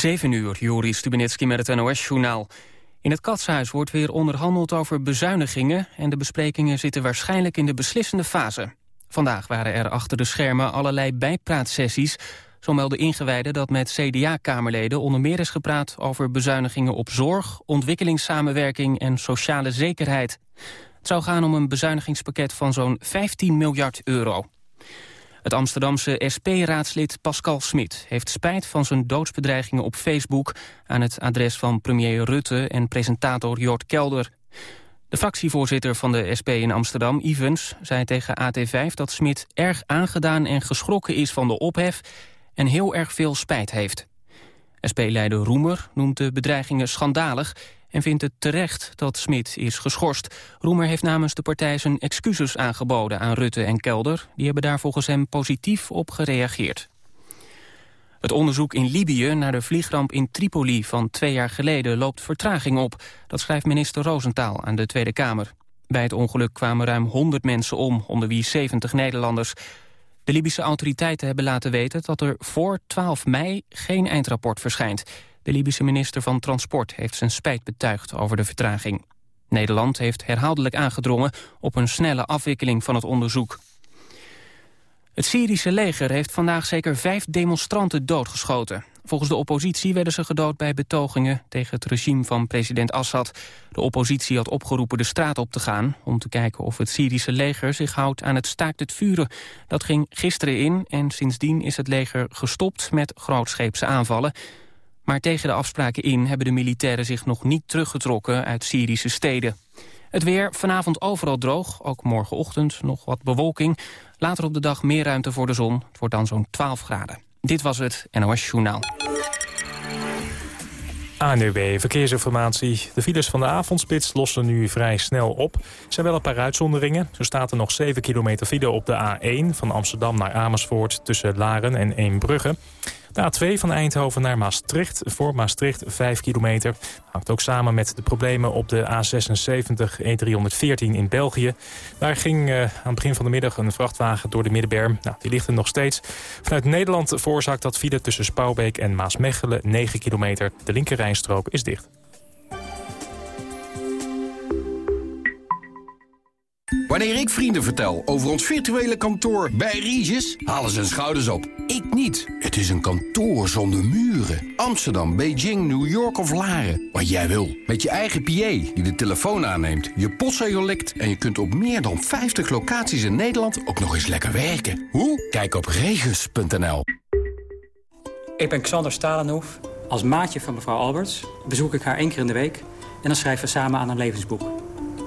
7 uur, Juri Stubenitski met het NOS-journaal. In het Katshuis wordt weer onderhandeld over bezuinigingen... en de besprekingen zitten waarschijnlijk in de beslissende fase. Vandaag waren er achter de schermen allerlei bijpraatsessies. Zo melden ingewijden dat met CDA-kamerleden onder meer is gepraat... over bezuinigingen op zorg, ontwikkelingssamenwerking en sociale zekerheid. Het zou gaan om een bezuinigingspakket van zo'n 15 miljard euro. Het Amsterdamse SP-raadslid Pascal Smit heeft spijt van zijn doodsbedreigingen op Facebook aan het adres van premier Rutte en presentator Jort Kelder. De fractievoorzitter van de SP in Amsterdam, Evans, zei tegen AT5 dat Smit erg aangedaan en geschrokken is van de ophef en heel erg veel spijt heeft. SP-leider Roemer noemt de bedreigingen schandalig en vindt het terecht dat Smit is geschorst. Roemer heeft namens de partij zijn excuses aangeboden aan Rutte en Kelder. Die hebben daar volgens hem positief op gereageerd. Het onderzoek in Libië naar de vliegramp in Tripoli van twee jaar geleden loopt vertraging op. Dat schrijft minister Rosentaal aan de Tweede Kamer. Bij het ongeluk kwamen ruim 100 mensen om, onder wie 70 Nederlanders. De Libische autoriteiten hebben laten weten dat er voor 12 mei geen eindrapport verschijnt. De Libische minister van Transport heeft zijn spijt betuigd over de vertraging. Nederland heeft herhaaldelijk aangedrongen op een snelle afwikkeling van het onderzoek. Het Syrische leger heeft vandaag zeker vijf demonstranten doodgeschoten. Volgens de oppositie werden ze gedood bij betogingen tegen het regime van president Assad. De oppositie had opgeroepen de straat op te gaan... om te kijken of het Syrische leger zich houdt aan het staakt het vuren. Dat ging gisteren in en sindsdien is het leger gestopt met grootscheepse aanvallen. Maar tegen de afspraken in hebben de militairen zich nog niet teruggetrokken uit Syrische steden. Het weer vanavond overal droog, ook morgenochtend nog wat bewolking. Later op de dag meer ruimte voor de zon. Het wordt dan zo'n 12 graden. Dit was het NOS Journaal. ANUW Verkeersinformatie. De files van de avondspits lossen nu vrij snel op. Er zijn wel een paar uitzonderingen. Zo staat er nog 7 kilometer file op de A1 van Amsterdam naar Amersfoort... tussen Laren en Eembrugge. De A2 van Eindhoven naar Maastricht, voor Maastricht 5 kilometer. Hangt ook samen met de problemen op de A76 E314 in België. Daar ging uh, aan het begin van de middag een vrachtwagen door de middenberm. Nou, die ligt er nog steeds. Vanuit Nederland veroorzaakt dat file tussen Spouwbeek en Maasmechelen 9 kilometer. De linkerrijstrook is dicht. Wanneer ik vrienden vertel over ons virtuele kantoor bij Regis, halen ze hun schouders op. Ik niet. Het is een kantoor zonder muren. Amsterdam, Beijing, New York of Laren. Wat jij wil. Met je eigen PA die de telefoon aanneemt, je postzegel likt... en je kunt op meer dan 50 locaties in Nederland ook nog eens lekker werken. Hoe? Kijk op regis.nl. Ik ben Xander Stalenhoef. Als maatje van mevrouw Alberts bezoek ik haar één keer in de week... en dan schrijven we samen aan een levensboek.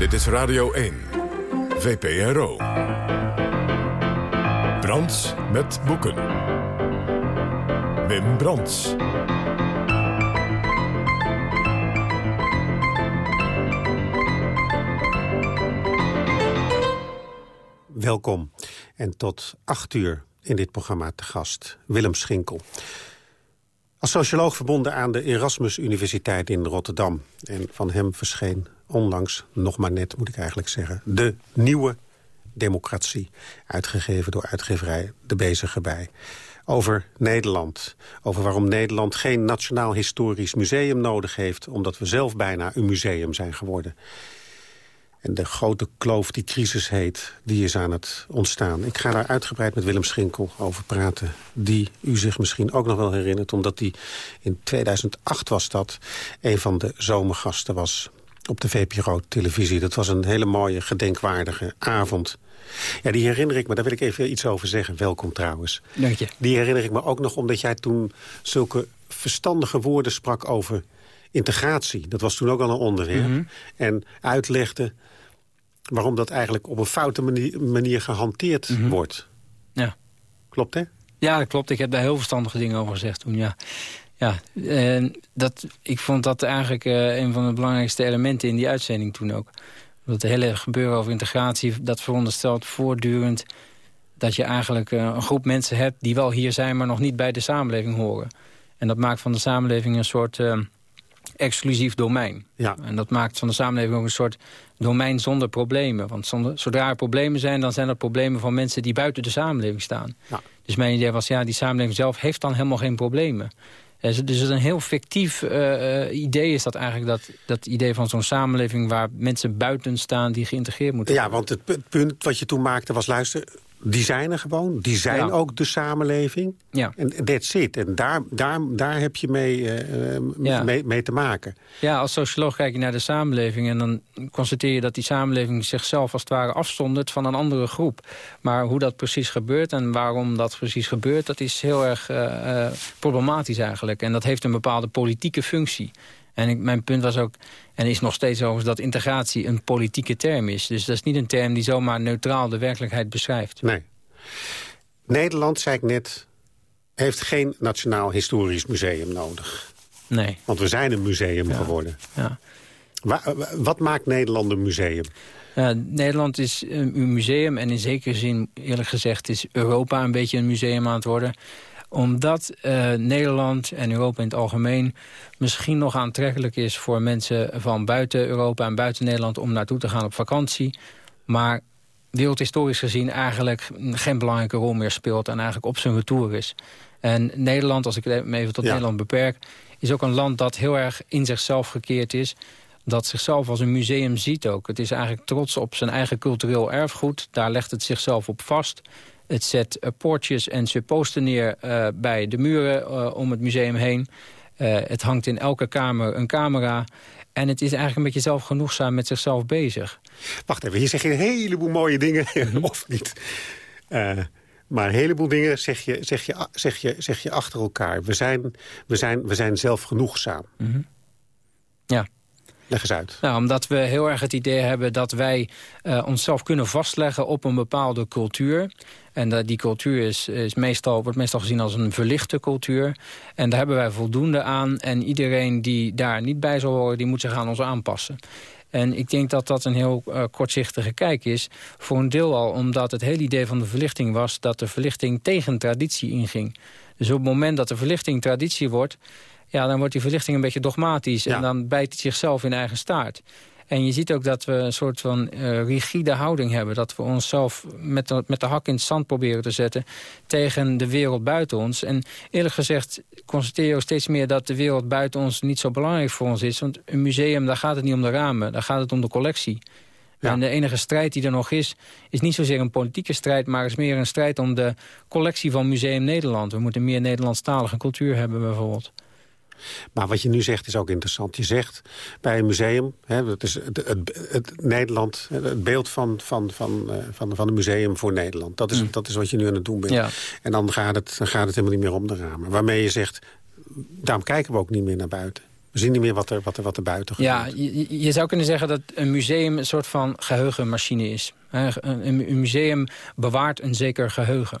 Dit is Radio 1, VPRO. Brands met boeken. Wim Brands. Welkom en tot acht uur in dit programma te gast Willem Schinkel. Als socioloog verbonden aan de Erasmus Universiteit in Rotterdam. En van hem verscheen onlangs, nog maar net moet ik eigenlijk zeggen... de nieuwe democratie, uitgegeven door uitgeverij De Bezige Bij. Over Nederland, over waarom Nederland geen Nationaal Historisch Museum nodig heeft... omdat we zelf bijna een museum zijn geworden. En de grote kloof die crisis heet, die is aan het ontstaan. Ik ga daar uitgebreid met Willem Schinkel over praten. Die u zich misschien ook nog wel herinnert. Omdat hij in 2008 was dat een van de zomergasten was op de VPRO-televisie. Dat was een hele mooie, gedenkwaardige avond. Ja, die herinner ik me, daar wil ik even iets over zeggen. Welkom trouwens. Dank je. Die herinner ik me ook nog omdat jij toen zulke verstandige woorden sprak over integratie. Dat was toen ook al een onderwerp. Mhm. En uitlegde waarom dat eigenlijk op een foute manier, manier gehanteerd mhm. wordt. Ja. Klopt, hè? Ja, dat klopt. Ik heb daar heel verstandige dingen over gezegd toen, ja. Ja, dat, ik vond dat eigenlijk uh, een van de belangrijkste elementen in die uitzending toen ook. Dat het hele gebeuren over integratie, dat veronderstelt voortdurend... dat je eigenlijk uh, een groep mensen hebt die wel hier zijn... maar nog niet bij de samenleving horen. En dat maakt van de samenleving een soort uh, exclusief domein. Ja. En dat maakt van de samenleving ook een soort domein zonder problemen. Want zonder, zodra er problemen zijn, dan zijn er problemen van mensen die buiten de samenleving staan. Ja. Dus mijn idee was, ja, die samenleving zelf heeft dan helemaal geen problemen. Dus het is een heel fictief uh, idee is dat eigenlijk, dat, dat idee van zo'n samenleving... waar mensen buiten staan die geïntegreerd moeten worden. Ja, want het punt wat je toen maakte was, luister die zijn er gewoon. Die zijn ook de samenleving. Ja. En that's it. En daar, daar, daar heb je mee, uh, mee, mee, te maken. Ja, als socioloog kijk je naar de samenleving... en dan constateer je dat die samenleving zichzelf als het ware afzondert... van een andere groep. Maar hoe dat precies gebeurt en waarom dat precies gebeurt... dat is heel erg uh, problematisch eigenlijk. En dat heeft een bepaalde politieke functie. En ik, mijn punt was ook, en is nog steeds overigens... dat integratie een politieke term is. Dus dat is niet een term die zomaar neutraal de werkelijkheid beschrijft. Nee. Nederland, zei ik net, heeft geen Nationaal Historisch Museum nodig. Nee. Want we zijn een museum geworden. Ja. wat maakt Nederland een museum? Uh, Nederland is een museum en in zekere zin, eerlijk gezegd... is Europa een beetje een museum aan het worden omdat uh, Nederland en Europa in het algemeen... misschien nog aantrekkelijk is voor mensen van buiten Europa en buiten Nederland... om naartoe te gaan op vakantie. Maar wereldhistorisch gezien eigenlijk geen belangrijke rol meer speelt... en eigenlijk op zijn retour is. En Nederland, als ik het even tot Nederland beperk... is ook een land dat heel erg in zichzelf gekeerd is dat zichzelf als een museum ziet ook. Het is eigenlijk trots op zijn eigen cultureel erfgoed. Daar legt het zichzelf op vast. Het zet uh, poortjes en supposten neer uh, bij de muren uh, om het museum heen. het hangt in elke kamer een camera. En het is eigenlijk een beetje zelfgenoegzaam met zichzelf bezig. Wacht even, hier zeg je een heleboel mooie dingen, of niet? maar een heleboel dingen zeg je, zeg je, zeg je, zeg je achter elkaar. We zijn, we zijn, we zijn zelfgenoegzaam. Mm -hmm. Ja. Leg eens uit. Nou, omdat we heel erg het idee hebben dat wij uh, onszelf kunnen vastleggen op een bepaalde cultuur. En dat die cultuur is, is meestal, wordt meestal gezien als een verlichte cultuur. En daar hebben wij voldoende aan. En iedereen die daar niet bij zal horen, die moet zich aan ons aanpassen. En ik denk dat dat een heel uh, kortzichtige kijk is. Voor een deel al omdat het hele idee van de verlichting was... dat de verlichting tegen traditie inging. Dus op het moment dat de verlichting traditie wordt... ja, dan wordt die verlichting een beetje dogmatisch... Ja. en dan bijt het zichzelf in eigen staart. En je ziet ook dat we een soort van uh, rigide houding hebben. Dat we onszelf met de, met de hak in het zand proberen te zetten... tegen de wereld buiten ons. En eerlijk gezegd constateer je ook steeds meer... dat de wereld buiten ons niet zo belangrijk voor ons is. Want een museum, daar gaat het niet om de ramen. Daar gaat het om de collectie. Ja. En de enige strijd die er nog is, is niet zozeer een politieke strijd... maar is meer een strijd om de collectie van Museum Nederland. We moeten meer Nederlandstalige cultuur hebben bijvoorbeeld. Maar wat je nu zegt is ook interessant. Je zegt bij een museum, hè, het is het, het, het Nederland, het beeld van, van, van, uh, van, van een museum voor Nederland. Dat is, Mm. dat is wat je nu aan het doen bent. Ja. En dan gaat, het, dan gaat het helemaal niet meer om de ramen. Waarmee je zegt, daarom kijken we ook niet meer naar buiten. We zien niet meer wat er, wat er, wat er buiten gebeurt. Ja, je, je zou kunnen zeggen dat een museum een soort van geheugenmachine is. Een museum bewaart een zeker geheugen.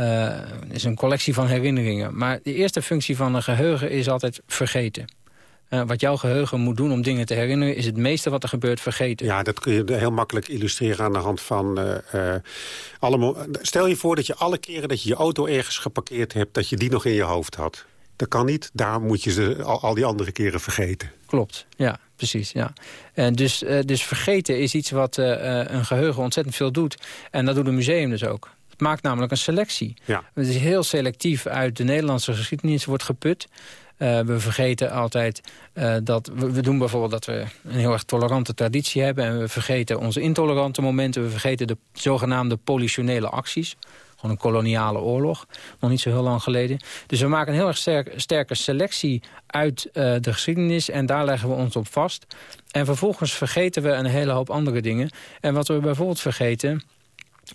Uh, is een collectie van herinneringen. Maar de eerste functie van een geheugen is altijd vergeten. Uh, wat jouw geheugen moet doen om dingen te herinneren... is het meeste wat er gebeurt vergeten. Ja, dat kun je heel makkelijk illustreren aan de hand van... Uh, alle Stel je voor dat je alle keren dat je je auto ergens geparkeerd hebt... dat je die nog in je hoofd had. Dat kan niet, daar moet je ze al, al die andere keren vergeten. Klopt, ja, precies. Ja. En dus, dus vergeten is iets wat een geheugen ontzettend veel doet. En dat doet een museum dus ook. Het maakt namelijk een selectie. Ja. Het is heel selectief uit de Nederlandse geschiedenis wordt geput. Uh, we vergeten altijd uh, dat... We, we, doen bijvoorbeeld dat we een heel erg tolerante traditie hebben... en we vergeten onze intolerante momenten. We vergeten de zogenaamde politionele acties. Gewoon een koloniale oorlog, nog niet zo heel lang geleden. Dus we maken een heel erg sterk, sterke selectie uit uh, de geschiedenis... en daar leggen we ons op vast. En vervolgens vergeten we een hele hoop andere dingen. En wat we bijvoorbeeld vergeten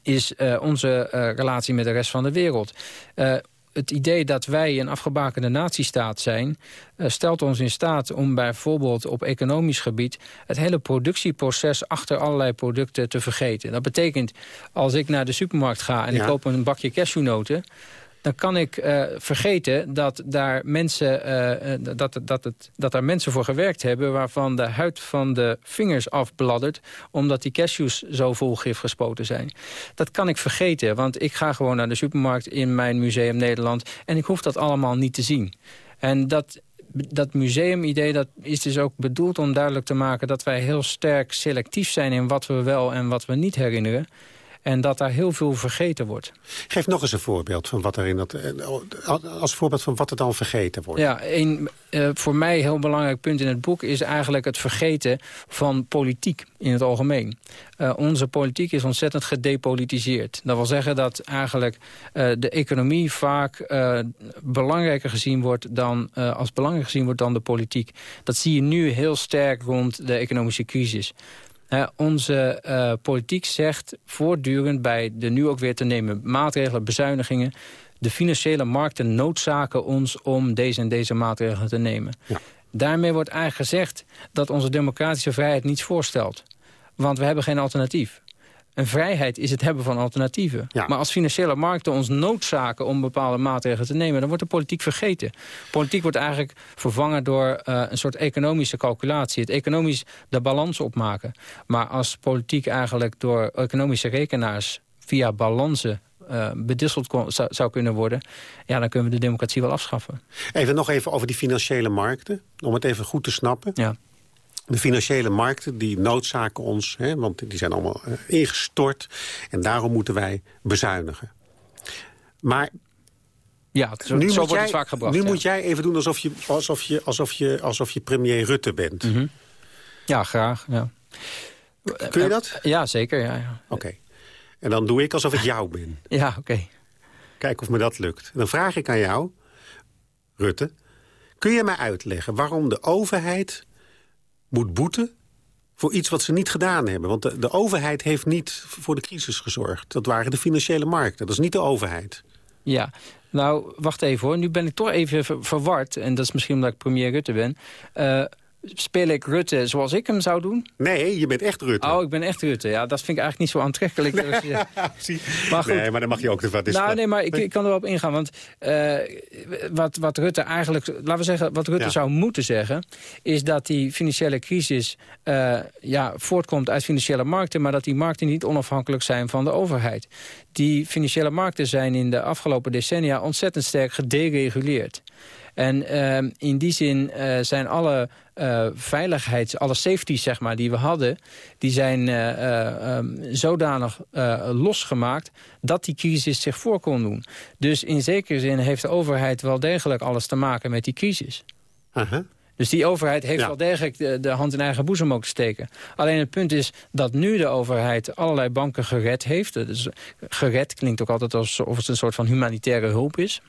is uh, onze uh, relatie met de rest van de wereld. Uh, het idee dat wij een afgebakende natiestaat zijn... stelt ons in staat om bijvoorbeeld op economisch gebied... het hele productieproces achter allerlei producten te vergeten. Dat betekent, als ik naar de supermarkt ga en Ja. ik koop een bakje cashewnoten... dan kan ik uh, vergeten dat daar, mensen, uh, dat, dat, het, dat daar mensen voor gewerkt hebben... waarvan de huid van de vingers afbladdert... omdat die cashews zo vol gif gespoten zijn. Dat kan ik vergeten, want ik ga gewoon naar de supermarkt... in mijn museum Nederland en ik hoef dat allemaal niet te zien. En dat, dat museumidee dat is dus ook bedoeld om duidelijk te maken... dat wij heel sterk selectief zijn in wat we wel en wat we niet herinneren. En dat daar heel veel vergeten wordt. Geef nog eens een voorbeeld van wat er in dat. Eh, als voorbeeld van wat er dan vergeten wordt. Ja, een uh, voor mij heel belangrijk punt in het boek is eigenlijk het vergeten van politiek in het algemeen. Uh, onze politiek is ontzettend gedepolitiseerd. Dat wil zeggen dat eigenlijk uh, de economie vaak belangrijker gezien wordt dan, als belangrijker gezien wordt dan de politiek. Dat zie je nu heel sterk rond de economische crisis. Uh, onze uh, politiek zegt voortdurend bij de nu ook weer te nemen maatregelen, bezuinigingen... de financiële markten noodzaken ons om deze en deze maatregelen te nemen. Ja. Daarmee wordt eigenlijk gezegd dat onze democratische vrijheid niets voorstelt. Want we hebben geen alternatief. En vrijheid is het hebben van alternatieven. Maar als financiële markten ons noodzaken om bepaalde maatregelen te nemen... dan wordt de politiek vergeten. Politiek wordt eigenlijk vervangen door uh, een soort economische calculatie. Het economisch de balans opmaken. Maar als politiek eigenlijk door economische rekenaars... via balansen uh, bedisseld zou, zou, kunnen worden... ja, dan kunnen we de democratie wel afschaffen. Even nog even over die financiële markten. Om het even goed te snappen. Ja. De financiële markten die noodzaken ons, hè, want die zijn allemaal uh, ingestort. En daarom moeten wij bezuinigen. Maar ja, zo, nu zo wordt jij, het vaak gebracht. Nu moet jij even doen alsof je, alsof je, alsof je, alsof je premier Rutte bent. Mm -hmm. Ja, graag. Ja. Kun je dat? Ja, zeker. Ja, ja. Oké. En dan doe ik alsof ik jou ben. Ja, oké. Okay. Kijk of me dat lukt. Dan vraag ik aan jou, Rutte... kun je mij uitleggen waarom de overheid moet boeten voor iets wat ze niet gedaan hebben. Want de, overheid heeft niet voor de crisis gezorgd. Dat waren de financiële markten, dat is niet de overheid. Ja, nou, wacht even hoor. Nu ben ik toch even verward. En dat is misschien omdat ik premier Rutte ben. Uh, speel ik Rutte zoals ik hem zou doen? Nee, je bent echt Rutte. Oh, ik ben echt Rutte. Ja, dat vind ik eigenlijk niet zo aantrekkelijk. Nee, maar goed. nee maar dan mag je ook... Wat is nou, nee, maar ik, ik kan er wel op ingaan. Want uh, wat, wat Rutte eigenlijk... Laten we zeggen, wat Rutte zou moeten zeggen... is dat die financiële crisis uh, ja, voortkomt uit financiële markten... maar dat die markten niet onafhankelijk zijn van de overheid. Die financiële markten zijn in de afgelopen decennia... ontzettend sterk gedereguleerd. En uh, in die zin uh, zijn alle uh, veiligheids, alle safeties zeg maar, die we hadden... die zijn uh, um, zodanig losgemaakt dat die crisis zich voor kon doen. Dus in zekere zin heeft de overheid wel degelijk alles te maken met die crisis. -huh. Dus die overheid heeft wel degelijk de, de, hand in eigen boezem ook te steken. Alleen het punt is dat nu de overheid allerlei banken gered heeft. Dus gered klinkt ook altijd alsof het een soort van humanitaire hulp is.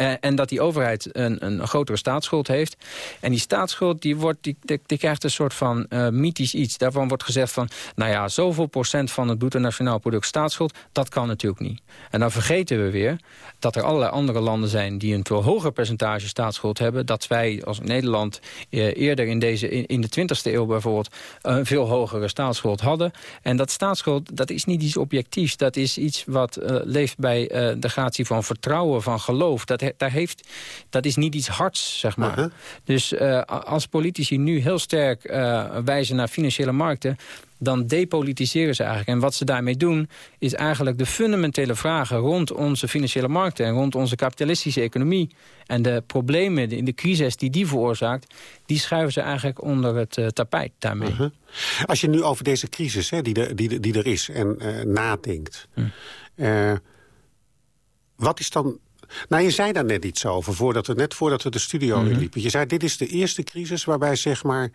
Uh, en dat die overheid een, een grotere staatsschuld heeft. En die staatsschuld die wordt, die, die, krijgt een soort van uh, mythisch iets. Daarvan wordt gezegd van, nou ja, zoveel procent van het bruto nationaal product staatsschuld, dat kan natuurlijk niet. En dan vergeten we weer dat er allerlei andere landen zijn die een veel hoger percentage staatsschuld hebben. Dat wij als Nederland uh, eerder in, deze, in, in de 20e eeuw bijvoorbeeld een veel hogere staatsschuld hadden. En dat staatsschuld, dat is niet iets objectiefs. Dat is iets wat leeft bij de gratie van vertrouwen, van geloof. Dat dat, daar heeft, dat is niet iets hards, zeg maar. Uh-huh. Dus uh, als politici nu heel sterk uh, wijzen naar financiële markten dan depolitiseren ze eigenlijk. En wat ze daarmee doen, is eigenlijk de fundamentele vragen... rond onze financiële markten en rond onze kapitalistische economie... en de problemen in de crisis die die veroorzaakt... die schuiven ze eigenlijk onder het uh, tapijt daarmee. Uh-huh. Als je nu over deze crisis hè, die, de, die, die er is en uh, nadenkt... Uh, wat is dan nou, je zei daar net iets over, voordat we, net voordat we de studio mm liepen. Je zei, dit is de eerste crisis waarbij zeg maar,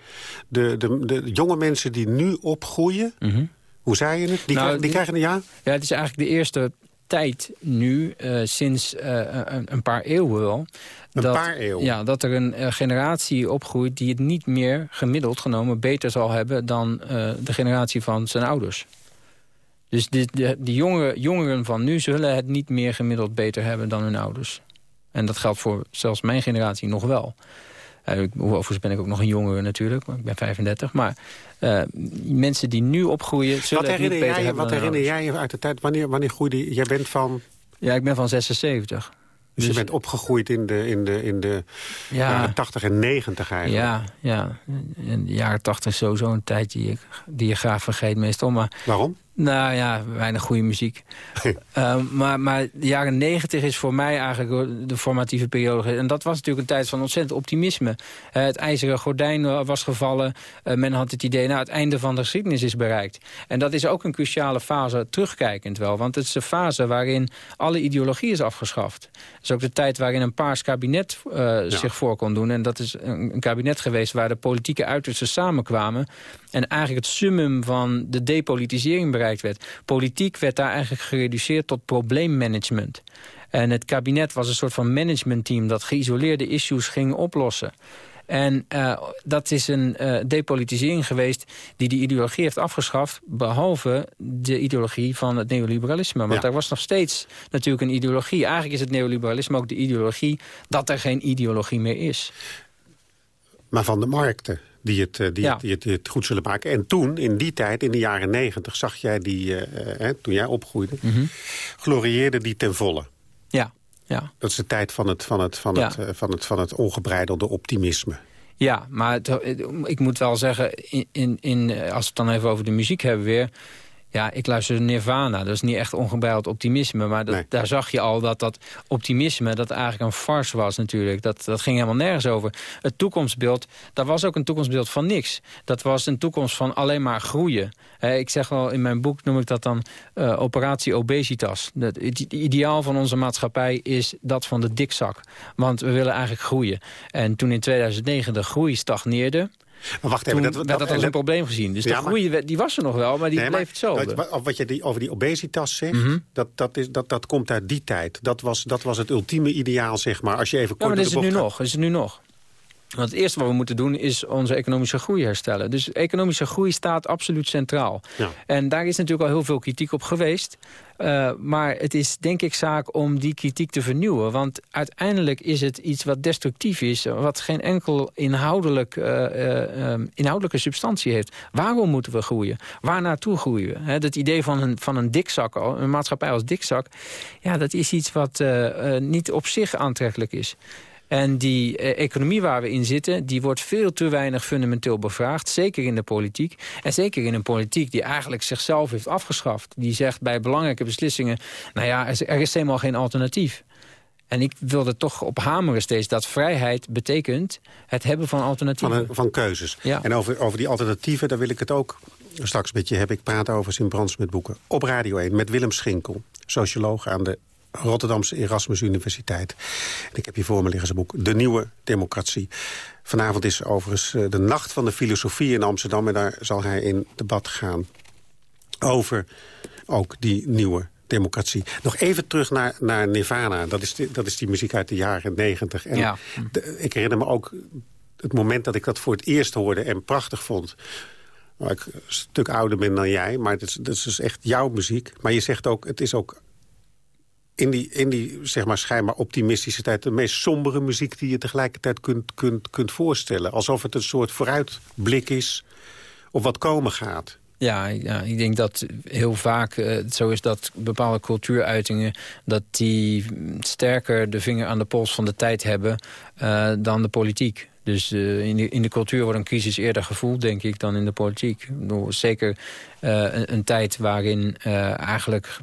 de, de, de jonge mensen die nu opgroeien... Mhm. Hoe zei je het? Die, nou, die, krijgen een ja? Ja, het is eigenlijk de eerste tijd nu, uh, sinds uh, een, een, paar eeuwen wel... Een dat, paar eeuwen? Ja, dat er een uh, generatie opgroeit die het niet meer gemiddeld genomen beter zal hebben... dan de generatie van zijn ouders. Dus de, de, de jongeren, jongeren van nu zullen het niet meer gemiddeld beter hebben dan hun ouders. En dat geldt voor zelfs mijn generatie nog wel. Uh, overigens ben ik ook nog een jongere natuurlijk, ik ben 35. Maar uh, mensen die nu opgroeien zullen wat het niet beter jij, hebben Wat herinner jij je uit de tijd, wanneer, wanneer groeide Jij bent van... Ja, ik ben van 76. Dus, je bent opgegroeid in de, in de, in de Ja. jaren 80 en 90 eigenlijk. Ja, ja. In de jaren 80 is sowieso een tijd die, ik, die je graag vergeet meestal. Maar Waarom? Nou ja, weinig goede muziek. Uh, maar, maar de jaren negentig is voor mij eigenlijk de formatieve periode. En dat was natuurlijk een tijd van ontzettend optimisme. Uh, het ijzeren gordijn was gevallen. Uh, men had het idee, nou, het einde van de geschiedenis is bereikt. En dat is ook een cruciale fase, terugkijkend wel. Want het is de fase waarin alle ideologie is afgeschaft. Het is ook de tijd waarin een paars kabinet ja. zich voor kon doen. En dat is een, een kabinet geweest waar de politieke uitersten samenkwamen. En eigenlijk het summum van de depolitisering bereikt werd. Politiek werd daar eigenlijk gereduceerd tot probleemmanagement. En het kabinet was een soort van managementteam... dat geïsoleerde issues ging oplossen. En uh, dat is een uh, depolitisering geweest die die ideologie heeft afgeschaft... behalve de ideologie van het neoliberalisme. Want ja. daar was nog steeds natuurlijk een ideologie. Eigenlijk is het neoliberalisme ook de ideologie... dat er geen ideologie meer is. Maar van de markten die het, die, ja. het, die, het, die, het, goed zullen maken. En toen, in die tijd, in de jaren negentig, zag jij die, uh, hè, toen jij opgroeide, mm -hmm. glorieerde die ten volle. Ja, ja. Dat is de tijd van het, van het, van ja. het, uh, van het, van het ongebreidelde optimisme. Ja, maar het, ik moet wel zeggen, in, in, in, als we het dan even over de muziek hebben weer... Ja, ik luister Nirvana. Dat is niet echt ongebreid optimisme. Maar dat, nee. daar zag je al dat dat optimisme... dat eigenlijk een farce was natuurlijk. Dat, dat ging helemaal nergens over. Het toekomstbeeld, dat was ook een toekomstbeeld van niks. Dat was een toekomst van alleen maar groeien. He, ik zeg wel, in mijn boek noem ik dat dan uh, operatie obesitas. Het, het ideaal van onze maatschappij is dat van de dikzak. Want we willen eigenlijk groeien. En toen in 2009 de groei stagneerde... Maar wacht even, dat, dat, dat als een probleem gezien. Dus ja, de groei maar, die was er nog wel, maar die nee, bleef hetzelfde. Wat, wat je die, over die obesitas zegt, mm -hmm. dat, dat, is, dat, dat komt uit die tijd. Dat was, dat was het ultieme ideaal, zeg maar. Als je even ja, maar dat is het nu nog. Is het nu nog. Want het eerste wat we moeten doen is onze economische groei herstellen. Dus economische groei staat absoluut centraal. Ja. En daar is natuurlijk al heel veel kritiek op geweest. Uh, maar het is denk ik zaak om die kritiek te vernieuwen. Want uiteindelijk is het iets wat destructief is... wat geen enkel inhoudelijk, uh, uh, inhoudelijke substantie heeft. Waarom moeten we groeien? Waar naartoe groeien we? He, het idee van een, van een dikzak, een maatschappij als dikzak... ja, dat is iets wat niet op zich aantrekkelijk is. En die eh, economie waar we in zitten... die wordt veel te weinig fundamenteel bevraagd. Zeker in de politiek. En zeker in een politiek die eigenlijk zichzelf heeft afgeschaft. Die zegt bij belangrijke beslissingen... nou ja, er is, er is helemaal geen alternatief. En ik wilde toch op hameren steeds dat vrijheid betekent... het hebben van alternatieven. Van, van keuzes. Ja. En over, over die alternatieven, daar wil ik het ook straks met je hebben. Ik praat over Sint Brands met boeken. Op Radio 1 met Willem Schinkel, socioloog aan de Rotterdamse Erasmus Universiteit. En ik heb hier voor me liggen zijn boek De Nieuwe Democratie. Vanavond is overigens de Nacht van de Filosofie in Amsterdam... en daar zal hij in debat gaan over ook die nieuwe democratie. Nog even terug naar, naar Nirvana. Dat is, die, dat is die muziek uit de jaren negentig. En ja. de, ik herinner me ook het moment dat ik dat voor het eerst hoorde... en prachtig vond... Waar ik een stuk ouder ben dan jij, maar het is, het is dus echt jouw muziek. Maar je zegt ook, het is ook in die, in die zeg maar, schijnbaar optimistische tijd... de meest sombere muziek die je tegelijkertijd kunt, kunt, kunt voorstellen. Alsof het een soort vooruitblik is op wat komen gaat. Ja, ja, ik denk dat heel vaak uh, het zo is dat bepaalde cultuuruitingen... dat die sterker de vinger aan de pols van de tijd hebben uh, dan de politiek. Dus uh, in, de, in de cultuur wordt een crisis eerder gevoeld, denk ik, dan in de politiek. Zeker een, een, tijd waarin eigenlijk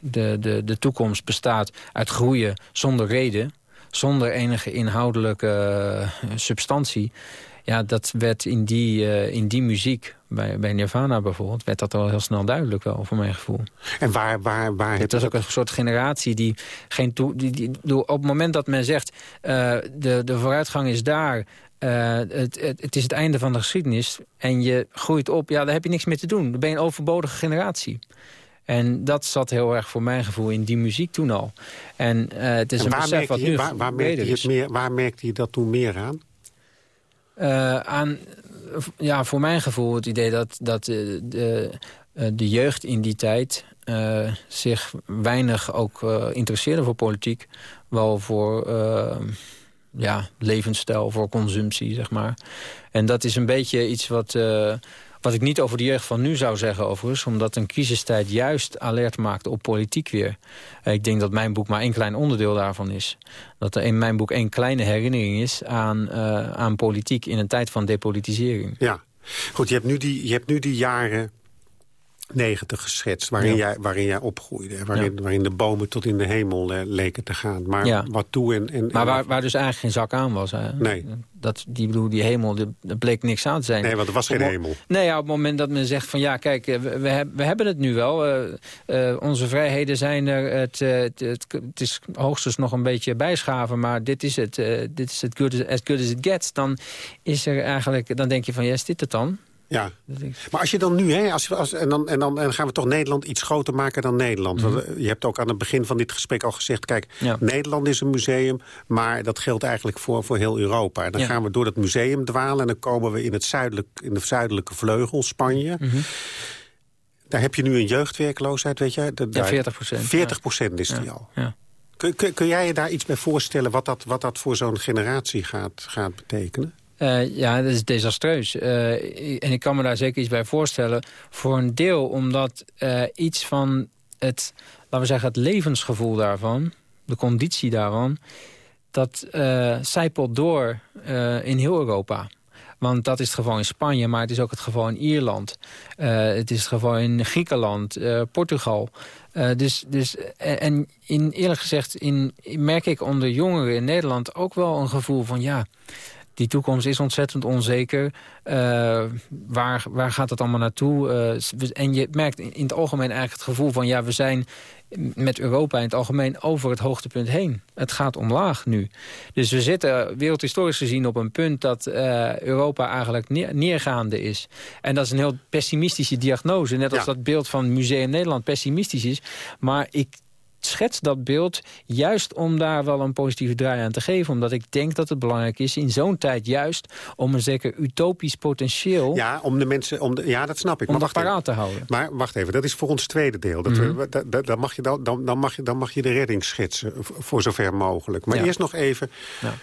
de, de, de toekomst bestaat uit groeien zonder reden. Zonder enige inhoudelijke substantie. Ja, dat werd in die, in die muziek, bij, bij Nirvana bijvoorbeeld... werd dat al heel snel duidelijk wel, voor mijn gevoel. En waar... waar, waar het was ook een soort generatie die geen... Toe, die, die, op het moment dat men zegt... Uh, de, de vooruitgang is daar... Uh, het, het, het, is het einde van de geschiedenis en je groeit op... ja, daar heb je niks meer te doen. Dan ben je een overbodige generatie. En dat zat heel erg voor mijn gevoel in die muziek toen al. En uh, het is en een besef wat je, nu waar, waar, merkte je het meer, waar merkte je dat toen meer aan? Uh, aan, ja, voor mijn gevoel het idee dat, dat de, de, de jeugd in die tijd... Zich weinig ook interesseerde voor politiek. Wel voor ja, levensstijl, voor consumptie, zeg maar. En dat is een beetje iets wat Wat ik niet over de jeugd van nu zou zeggen overigens... omdat een crisistijd juist alert maakt op politiek weer. Eh, ik denk dat mijn boek maar één klein onderdeel daarvan is. Dat er in mijn boek één kleine herinnering is aan, uh, aan politiek... in een tijd van depolitisering. Ja, goed, je hebt nu die, je hebt nu die jaren 90 geschetst, waarin, jij, waarin jij opgroeide. Waarin, waarin de bomen tot in de hemel uh, leken te gaan. Maar wat toe en... en maar waar, waar dus eigenlijk geen zak aan was. Hè? Nee. Dat, die, bedoel, die hemel, er bleek niks aan te zijn. Nee, want er was geen hemel. Nee, ja, op het moment dat men zegt van ja, kijk, we, we, we hebben het nu wel. Uh, uh, onze vrijheden zijn er. Het, het, het, het, is hoogstens nog een beetje bijschaven, maar dit is het. dit is het good as, good as it gets. Dan is er eigenlijk, dan denk je van ja, is dit het dan? Ja, maar als je dan nu, hè, als, als, en, dan, en, dan, en gaan we toch Nederland iets groter maken dan Nederland. Want je hebt ook aan het begin van dit gesprek al gezegd... kijk, Nederland is een museum, maar dat geldt eigenlijk voor, voor heel Europa. En dan gaan we door dat museum dwalen en dan komen we in, het zuidelijk, in de zuidelijke vleugel, Spanje... Daar heb je nu een jeugdwerkloosheid, weet je? ja, 40 procent. 40 procent is die al. Ja. Kun, kun, kun, jij je daar iets bij voorstellen wat dat, wat dat voor zo'n generatie gaat, gaat betekenen? Uh, ja, dat is desastreus. Uh, en ik kan me daar zeker iets bij voorstellen. Voor een deel omdat uh, iets van het, laten we zeggen, het levensgevoel daarvan... de conditie daarvan, dat zijpelt door in heel Europa. Want dat is het geval in Spanje, maar het is ook het geval in Ierland. het is het geval in Griekenland, Portugal. dus, dus, en in, eerlijk gezegd in, merk ik onder jongeren in Nederland ook wel een gevoel van... ja die toekomst is ontzettend onzeker. Uh, waar, waar gaat het allemaal naartoe? Uh, en je merkt in, het algemeen eigenlijk het gevoel van... ja, we zijn met Europa in het algemeen over het hoogtepunt heen. Het gaat omlaag nu. Dus we zitten wereldhistorisch gezien op een punt... dat uh, Europa eigenlijk neer, neergaande is. En dat is een heel pessimistische diagnose. Net als dat beeld van Museum Nederland pessimistisch is. Maar ik schets dat beeld juist om daar wel een positieve draai aan te geven. Omdat ik denk dat het belangrijk is in zo'n tijd juist... om een zeker utopisch potentieel... Ja, om de mensen, om de, ja dat snap ik. Om dat paraat te houden. Maar wacht even, dat is voor ons tweede deel. Dat we, mhm. dan, mag je dan, dan, mag je, dan mag je de redding schetsen, voor zover mogelijk. Maar eerst nog even ja.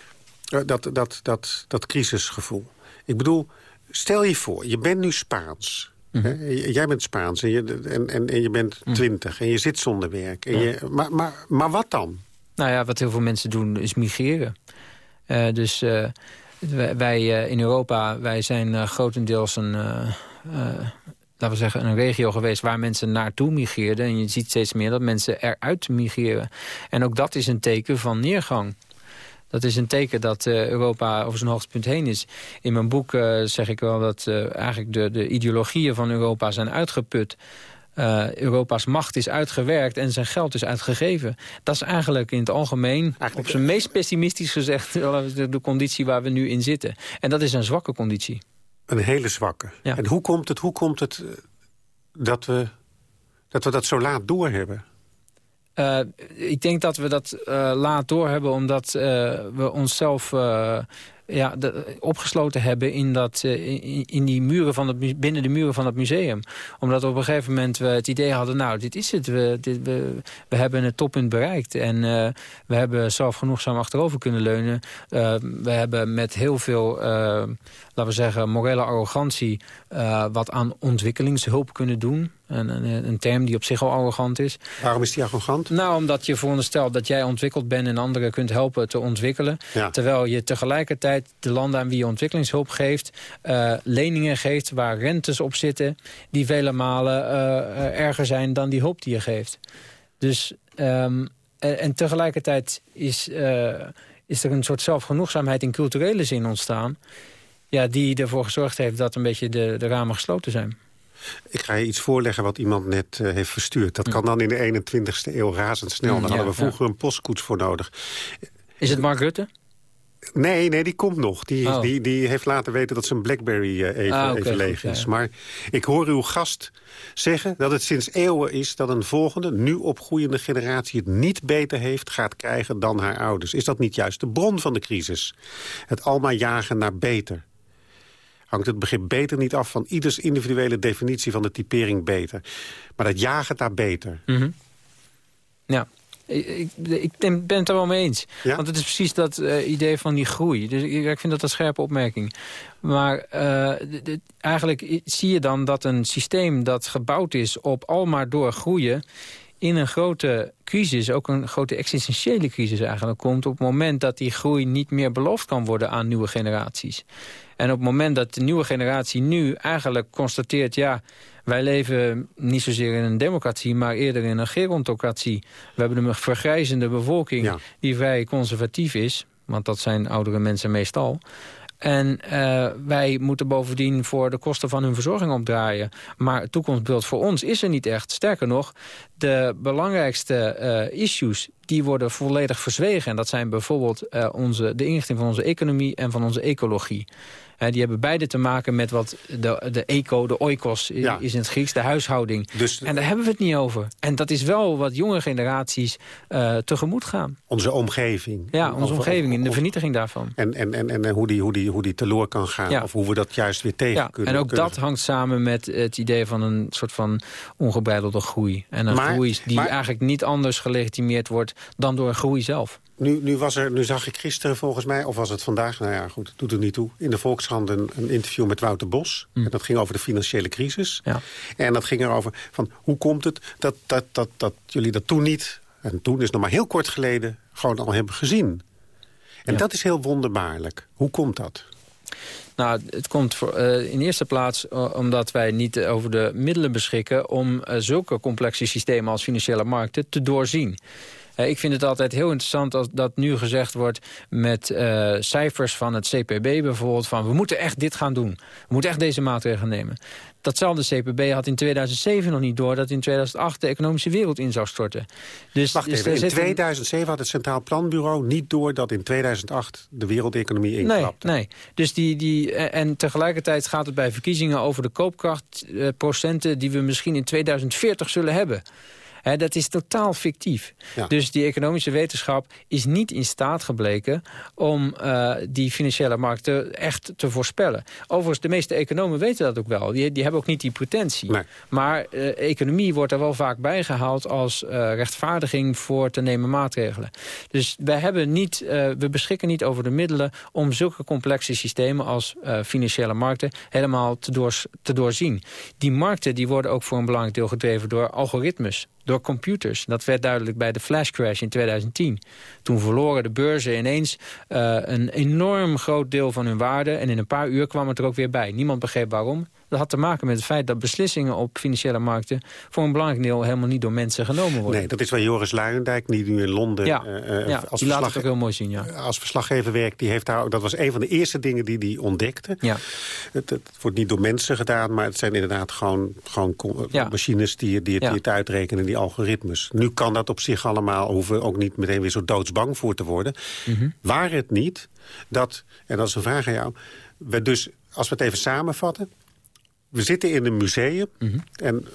Eh, dat, dat, dat, dat crisisgevoel. Ik bedoel, stel je voor, je bent nu Spaans... Mhm. Jij bent Spaans en je, en, en, en je bent mhm. twintig en je zit zonder werk. En je, maar, maar, maar wat dan? Nou ja, wat heel veel mensen doen is migreren. Uh, dus uh, wij uh, in Europa, wij zijn grotendeels een, laten we zeggen, een regio geweest waar mensen naartoe migreerden. En je ziet steeds meer dat mensen eruit migreren. En ook dat is een teken van neergang. Dat is een teken dat uh, Europa over zijn hoogtepunt heen is. In mijn boek uh, zeg ik wel dat uh, eigenlijk de, de ideologieën van Europa zijn uitgeput. Europa's macht is uitgewerkt en zijn geld is uitgegeven. Dat is eigenlijk in het algemeen, eigenlijk, op zijn meest pessimistisch gezegd... De, de conditie waar we nu in zitten. En dat is een zwakke conditie. Een hele zwakke. Ja. En hoe komt het, hoe komt het dat, we, dat we dat zo laat doorhebben? Uh, ik denk dat we dat uh, laat doorhebben omdat uh, we onszelf ja, de, opgesloten hebben in, dat, in, in, die muren van het, binnen de muren van het museum. Omdat we op een gegeven moment we het idee hadden... nou, dit is het, we, dit, we, we hebben het toppunt bereikt. En we hebben zelf genoegzaam achterover kunnen leunen. we hebben met heel veel laten we zeggen, morele arrogantie... Wat aan ontwikkelingshulp kunnen doen. Een, een, een, term die op zich al arrogant is. Waarom is die arrogant? Nou, omdat je veronderstelt dat jij ontwikkeld bent... en anderen kunt helpen te ontwikkelen. Terwijl je tegelijkertijd de landen aan wie je ontwikkelingshulp geeft... Uh, leningen geeft waar rentes op zitten... die vele malen uh, erger zijn dan die hulp die je geeft. Dus, um, en, en, tegelijkertijd is, is er een soort zelfgenoegzaamheid in culturele zin ontstaan ja, die ervoor gezorgd heeft dat een beetje de, de ramen gesloten zijn. Ik ga je iets voorleggen wat iemand net uh, heeft verstuurd. Dat kan dan in de 21ste eeuw razendsnel. Daar hadden we vroeger een postkoets voor nodig. Is het Mark Rutte? Nee, nee, die komt nog. Die, oh. die, die heeft laten weten dat zijn Blackberry uh, even, ah, okay, even leeg is. Ja. Maar ik hoor uw gast zeggen dat het sinds eeuwen is... dat een volgende, nu opgroeiende generatie het niet beter heeft... gaat krijgen dan haar ouders. Is dat niet juist de bron van de crisis? Het almaar jagen naar beter hangt het begrip beter niet af van ieders individuele definitie van de typering beter. Maar dat jagen daar beter. Mm Ja. Ik, ik, ben het er wel mee eens. Want het is precies dat uh, idee van die groei. Dus ik, ik, vind dat een scherpe opmerking. Maar uh, eigenlijk zie je dan dat een systeem dat gebouwd is op al maar doorgroeien in een grote crisis, ook een grote existentiële crisis eigenlijk, komt op het moment dat die groei niet meer beloofd kan worden aan nieuwe generaties. En op het moment dat de nieuwe generatie nu eigenlijk constateert... ja, wij leven niet zozeer in een democratie, maar eerder in een gerontocratie. We hebben een vergrijzende bevolking die vrij conservatief is. Want dat zijn oudere mensen meestal. En uh, wij moeten bovendien voor de kosten van hun verzorging opdraaien. Maar het toekomstbeeld voor ons is er niet echt. Sterker nog, de belangrijkste uh, issues die worden volledig verzwegen. En dat zijn bijvoorbeeld uh, onze, de inrichting van onze economie en van onze ecologie die hebben beide te maken met wat de, de eco, de oikos is in het Grieks, de huishouding. Dus, en daar hebben we het niet over. En dat is wel wat jonge generaties uh, tegemoet gaan. Onze omgeving. Ja, onze omgeving, in de vernietiging daarvan. En, en, en, en hoe, die, hoe, die, hoe die teloor kan gaan, of hoe we dat juist weer tegen ja, kunnen. En ook dat hangt samen met het idee van een soort van ongebreidelde groei. En een groei die eigenlijk niet anders gelegitimeerd wordt dan door groei zelf. Nu, nu, was er, nu zag ik gisteren volgens mij, of was het vandaag... nou ja, goed, doet er niet toe... in de Volkskrant een, een interview met Wouter Bos. Mm. En dat ging over de financiële crisis. Ja. En dat ging erover van hoe komt het dat, dat, dat, dat jullie dat toen niet... en toen is nog maar heel kort geleden gewoon al hebben gezien. En dat is heel wonderbaarlijk. Hoe komt dat? Nou, het komt voor, uh, in eerste plaats uh, omdat wij niet over de middelen beschikken... om uh, zulke complexe systemen als financiële markten te doorzien. Eh, ik vind het altijd heel interessant als dat nu gezegd wordt... met uh, cijfers van het CPB bijvoorbeeld... van we moeten echt dit gaan doen. We moeten echt deze maatregelen nemen. Datzelfde CPB had in 2007 nog niet door... dat in 2008 de economische wereld in zou storten. Dus, Wacht dus even, in 2007 had het Centraal Planbureau niet door... dat in 2008 de wereldeconomie inklapte. Nee, nee. Dus die, die, eh, en tegelijkertijd gaat het bij verkiezingen over de koopkrachtprocenten... die we misschien in 2040 zullen hebben dat is totaal fictief. Dus die economische wetenschap is niet in staat gebleken... om uh, die financiële markten echt te voorspellen. Overigens, de meeste economen weten dat ook wel. Die, die hebben ook niet die potentie. Maar uh, economie wordt er wel vaak bijgehaald... als uh, rechtvaardiging voor te nemen maatregelen. Dus wij hebben niet, we beschikken niet over de middelen... om zulke complexe systemen als financiële markten... helemaal te, te doorzien. Die markten die worden ook voor een belangrijk deel gedreven door algoritmes door computers. Dat werd duidelijk bij de flash crash in 2010. Toen verloren de beurzen ineens uh, een enorm groot deel van hun waarde... en in een paar uur kwam het er ook weer bij. Niemand begreep waarom. Dat had te maken met het feit dat beslissingen op financiële markten... voor een belangrijk deel helemaal niet door mensen genomen worden. Nee, dat is waar Joris Luijendijk, die nu in Londen... Ja, uh, ja als die laat het ook heel mooi zien, ja. Als verslaggever werkt, die heeft daar, dat was een van de eerste dingen die hij ontdekte. Ja. Het, het, wordt niet door mensen gedaan, maar het zijn inderdaad gewoon, gewoon machines... die, die, die het uitrekenen, die algoritmes. Nu kan dat op zich allemaal, hoeven ook niet meteen weer zo doodsbang voor te worden. Mm Waar het niet dat, en dat is een vraag aan jou... we dus, als we het even samenvatten we zitten in een museum. Mhm. En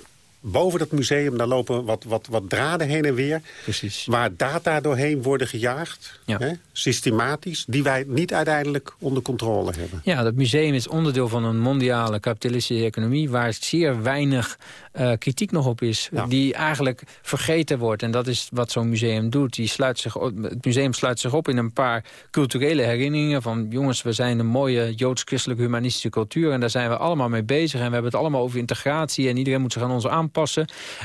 boven dat museum daar lopen wat, wat, wat draden heen en weer. Precies. Waar data doorheen worden gejaagd. Hè, systematisch. Die wij niet uiteindelijk onder controle hebben. Ja, dat museum is onderdeel van een mondiale kapitalistische economie... waar zeer weinig uh, kritiek nog op is. Die eigenlijk vergeten wordt. En dat is wat zo'n museum doet. Die sluit zich op, het museum sluit zich op in een paar culturele herinneringen. Van jongens, we zijn een mooie joods-christelijke humanistische cultuur. En daar zijn we allemaal mee bezig. En we hebben het allemaal over integratie. En iedereen moet zich aan ons aanpassen.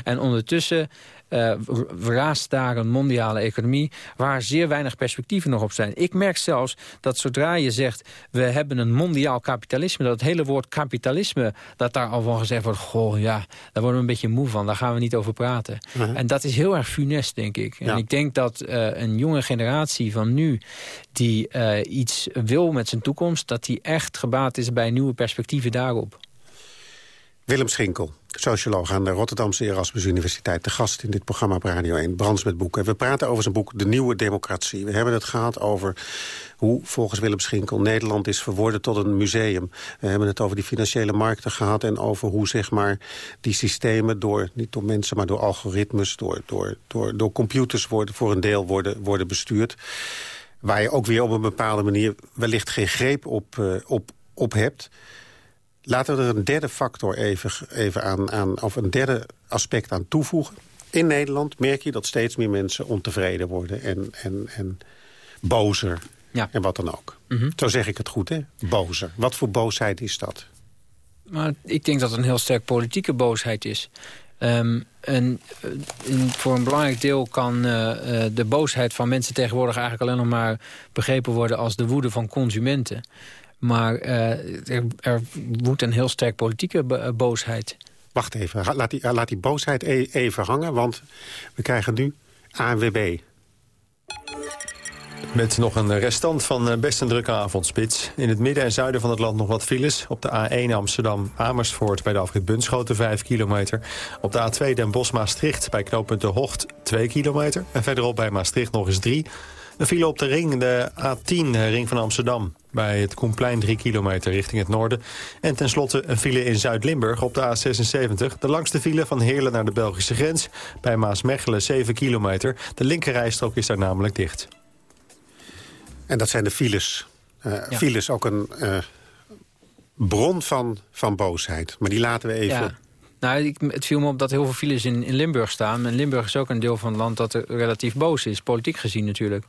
En ondertussen uh, raast daar een mondiale economie... waar zeer weinig perspectieven nog op zijn. Ik merk zelfs dat zodra je zegt... we hebben een mondiaal kapitalisme... dat het hele woord kapitalisme, dat daar al van gezegd wordt... goh, ja, daar worden we een beetje moe van. Daar gaan we niet over praten. En dat is heel erg funest, denk ik. En ik denk dat uh, een jonge generatie van nu... die uh, iets wil met zijn toekomst... dat die echt gebaat is bij nieuwe perspectieven daarop. Willem Schinkel, socioloog aan de Rotterdamse Erasmus Universiteit. De gast in dit programma op Radio 1, Brands met boeken. We praten over zijn boek De Nieuwe Democratie. We hebben het gehad over hoe volgens Willem Schinkel Nederland is verworden tot een museum. We hebben het over die financiële markten gehad... en over hoe zeg maar, die systemen door, niet door mensen, maar door algoritmes... door, door, door, door computers worden, voor een deel worden, worden bestuurd. Waar je ook weer op een bepaalde manier wellicht geen greep op, uh, op, op hebt... Laten we er een derde factor even, even aan, aan, of een derde aspect aan toevoegen. in Nederland merk je dat steeds meer mensen ontevreden worden en, en, en bozer Ja. en wat dan ook. Mhm. Zo zeg ik het goed, hè? Bozer. Wat voor boosheid is dat? Maar ik denk dat het een heel sterk politieke boosheid is. Ehm, en voor een belangrijk deel kan eh, eh, de boosheid van mensen tegenwoordig eigenlijk alleen nog maar begrepen worden als de woede van consumenten. Maar eh, er, er woedt een heel sterk politieke bo- boosheid. Wacht even, laat die, laat die boosheid e- even hangen, want we krijgen nu ANWB. Met nog een restant van eh, best een drukke avondspits. In het midden en zuiden van het land nog wat files. Op de A1 Amsterdam-Amersfoort bij de afrit Bunschoten 5 kilometer. Op de A2 Den Bosch-Maastricht bij knooppunt De Hocht 2 kilometer. En verderop bij Maastricht nog eens 3. Een file op de ring, de A10, eh, ring van Amsterdam. Bij het Koenplein 3 kilometer richting het noorden. En tenslotte een file in Zuid-Limburg op de A76. De langste file van Heerlen naar de Belgische grens. Bij Maasmechelen 7 kilometer. De linkerrijstrook is daar namelijk dicht. En dat zijn de files. Eh, Files ook een eh, bron van, van boosheid. Maar die laten we even... Ja. Nou, ik, het viel me op dat heel veel files in, in Limburg staan. En Limburg is ook een deel van het land dat relatief boos is, politiek gezien natuurlijk.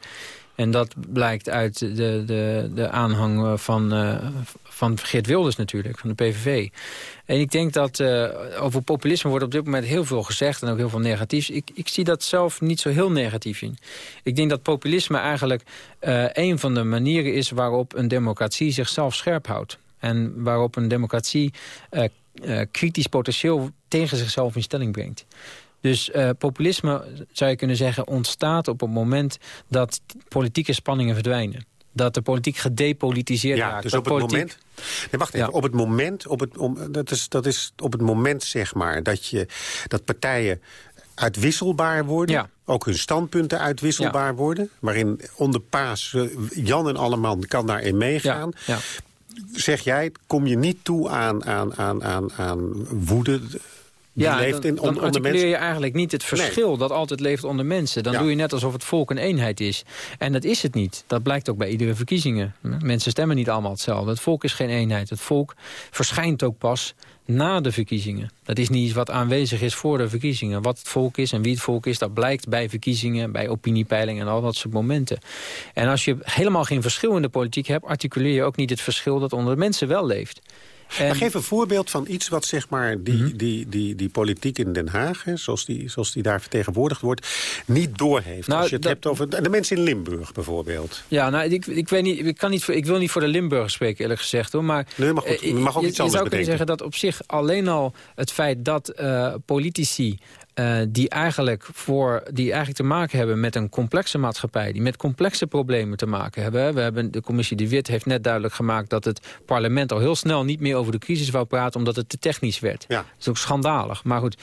En dat blijkt uit de, de, de aanhang eh, van, eh, van Geert Wilders natuurlijk, van de PVV. En ik denk dat eh, over populisme wordt op dit moment heel veel gezegd... en ook heel veel negatiefs. Ik, ik zie dat zelf niet zo heel negatief in. Ik denk dat populisme eigenlijk een van de manieren is... waarop een democratie zichzelf scherp houdt. En waarop een democratie kritisch potentieel tegen zichzelf in stelling brengt. Dus eh, populisme, zou je kunnen zeggen, ontstaat op het moment dat politieke spanningen verdwijnen. Dat de politiek gedepolitiseerd Ja, raakt. dus op het politiek- moment... Nee, wacht even. Ja. Op het moment, op het, om, dat, is, dat is op het moment zeg maar, dat, je, dat partijen uitwisselbaar worden. Ja. Ook hun standpunten uitwisselbaar worden. Waarin onder paas eh, Jan en Alleman kan daarin meegaan. Ja, Zeg jij, kom je niet toe aan, aan, aan, aan, aan woede... Die ja, leeft dan, in, dan onder mensen. je eigenlijk niet het verschil dat altijd leeft onder mensen. Dan Ja. doe je net alsof het volk een eenheid is. En dat is het niet. Dat blijkt ook bij iedere verkiezingen. Mensen stemmen niet allemaal hetzelfde. Het volk is geen eenheid. Het volk verschijnt ook pas na de verkiezingen. Dat is niet iets wat aanwezig is voor de verkiezingen. Wat het volk is en wie het volk is, dat blijkt bij verkiezingen, bij opiniepeilingen en al dat soort momenten. En als je helemaal geen verschil in de politiek hebt, articuleer je ook niet het verschil dat onder de mensen wel leeft. En- Maar geef een voorbeeld van iets wat zeg maar, die, Mhm. die, die, die politiek in Den Haag... Hè, zoals, die, zoals die daar vertegenwoordigd wordt, niet doorheeft. Nou, Als je het dat- hebt over de mensen in Limburg bijvoorbeeld. Ja, nou, ik, ik, weet niet, ik, kan niet ik wil niet voor de Limburgers spreken, eerlijk gezegd. Hoor, maar, Nee, maar goed, eh, je mag ook je, iets je anders zou kunnen zeggen dat op zich alleen al het feit dat eh, politici... eh, die, eigenlijk voor, die eigenlijk te maken hebben met een complexe maatschappij... die met complexe problemen te maken hebben. We hebben de commissie De Wit heeft net duidelijk gemaakt... dat het parlement al heel snel niet meer over de crisis wou praten... omdat het te technisch werd. Ja. Dat is ook schandalig. Maar goed,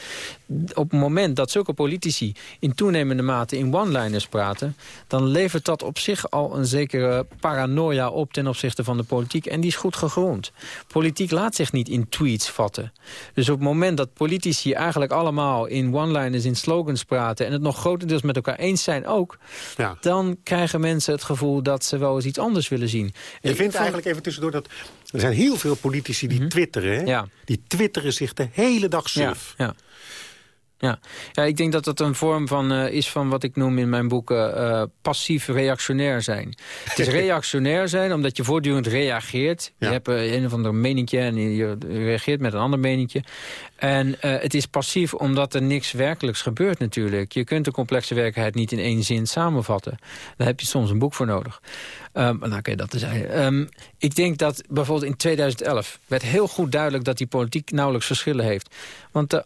op het moment dat zulke politici in toenemende mate in one-liners praten... dan levert dat op zich al een zekere paranoia op ten opzichte van de politiek. En die is goed gegrond. Politiek laat zich niet in tweets vatten. Dus op het moment dat politici eigenlijk allemaal in one-liners, in slogans praten... en het nog grotendeels met elkaar eens zijn ook... Ja. dan krijgen mensen het gevoel dat ze wel eens iets anders willen zien. Je vindt eigenlijk even tussendoor dat... Er zijn heel veel politici die twitteren. Hè? Mhm. Ja. Die twitteren zich de hele dag suf. Ja, ja. Ja. ik denk dat dat een vorm van, eh, is van wat ik noem in mijn boeken eh, passief reactionair zijn. Het is reactionair zijn omdat je voortdurend reageert. Ja. Je hebt eh, een of ander meninkje en je reageert met een ander meninkje. En het is passief omdat er niks werkelijks gebeurt natuurlijk. Je kunt de complexe werkelijkheid niet in één zin samenvatten. Daar heb je soms een boek voor nodig. Um, nou, oké, dat is um, Ik denk dat bijvoorbeeld in 2011 werd heel goed duidelijk dat die politiek nauwelijks verschillen heeft. Want de